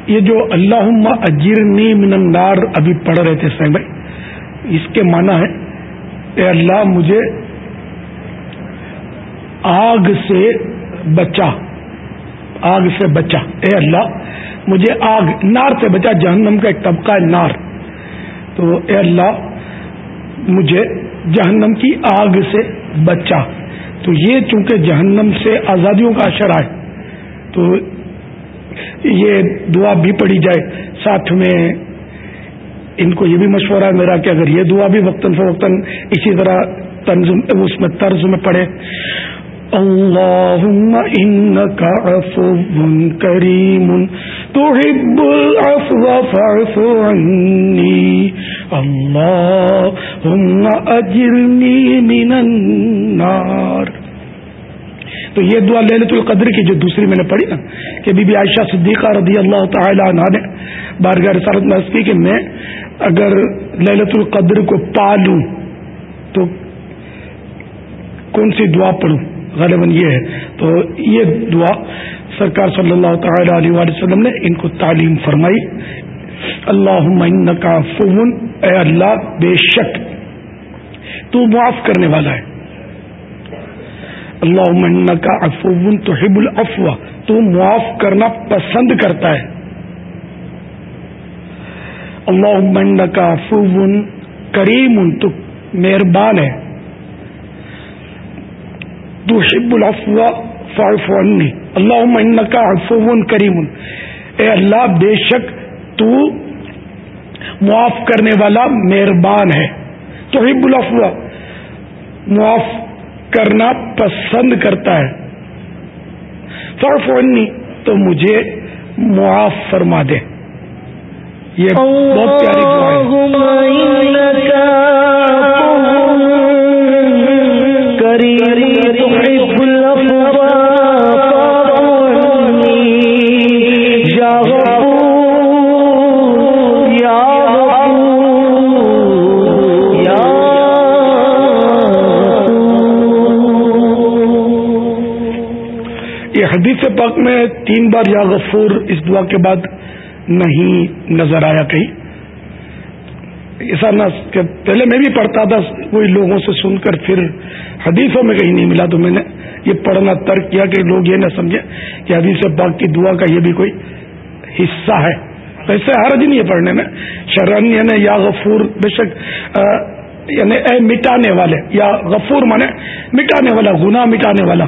یہ جو اللہ اجرنی من النار ابھی پڑھ رہے تھے سائیں بھائی، اس کے معنی ہے اے اللہ مجھے آگ سے بچا، آگ سے بچا۔ اے اللہ مجھے آگ، نار سے بچا، جہنم کا ایک طبقہ ہے نار۔ تو اے اللہ مجھے جہنم کی آگ سے بچا۔ تو یہ چونکہ جہنم سے آزادیوں کا اشرا ہے، تو یہ دعا بھی پڑھی جائے۔ ساتھ میں ان کو یہ بھی مشورہ ہے میرا کہ اگر یہ دعا بھی وقتاً فوقتاً اسی طرح تنظم اس میں طرز میں پڑھے۔ اللهم انك عفو كريم تحب العفو فاعف عني اللهم اجرني من النار تو یہ دعا للت القدر کی جو دوسری میں نے پڑھی نا کہ بی بی عائشہ صدیقہ رضی اللہ تعالی عنہ نے بارگاہ رسالت میں کی کہ میں اگر للت القدر کو پالوں تو کون سی دعا پڑھوں؟ غالباً یہ ہے۔ تو یہ دعا سرکار صلی اللہ تعالی علیہ وآلہ وسلم نے ان کو تعلیم فرمائی۔ اللہ کا فون اے اللہ، بے شک تو معاف کرنے والا ہے۔ اللہ کا افون تو حب الافوا تو معاف کرنا پسند کرتا ہے۔ اللہ کا افون کریم تو مہربان ہے۔ تو حب الافوا فارفنی اللہ کا افون کریم اے اللہ، بے شک تو معاف کرنے والا مہربان ہے. تو حب معاف کرنا پسند کرتا ہے. فرفنی تو مجھے معاف فرما دے. یہ بہت پیاری دعا یہ پاک میں تین بار یا غفور اس دعا کے بعد نہیں نظر آیا کہیں۔ ایسا نہ کہ پہلے میں بھی پڑھتا تھا، کوئی لوگوں سے سن کر پھر حدیثوں میں کہیں نہیں ملا تو میں نے یہ پڑھنا ترک کیا کہ لوگ یہ نہ سمجھے کہ حدیث پاک کی دعا کا یہ بھی کوئی حصہ ہے۔ ایسے ہر دن یہ پڑھنے میں شرن یعنی یا غفور، بے شک یعنی اے مٹانے والے، یا غفور مانے مٹانے والا، گناہ مٹانے والا۔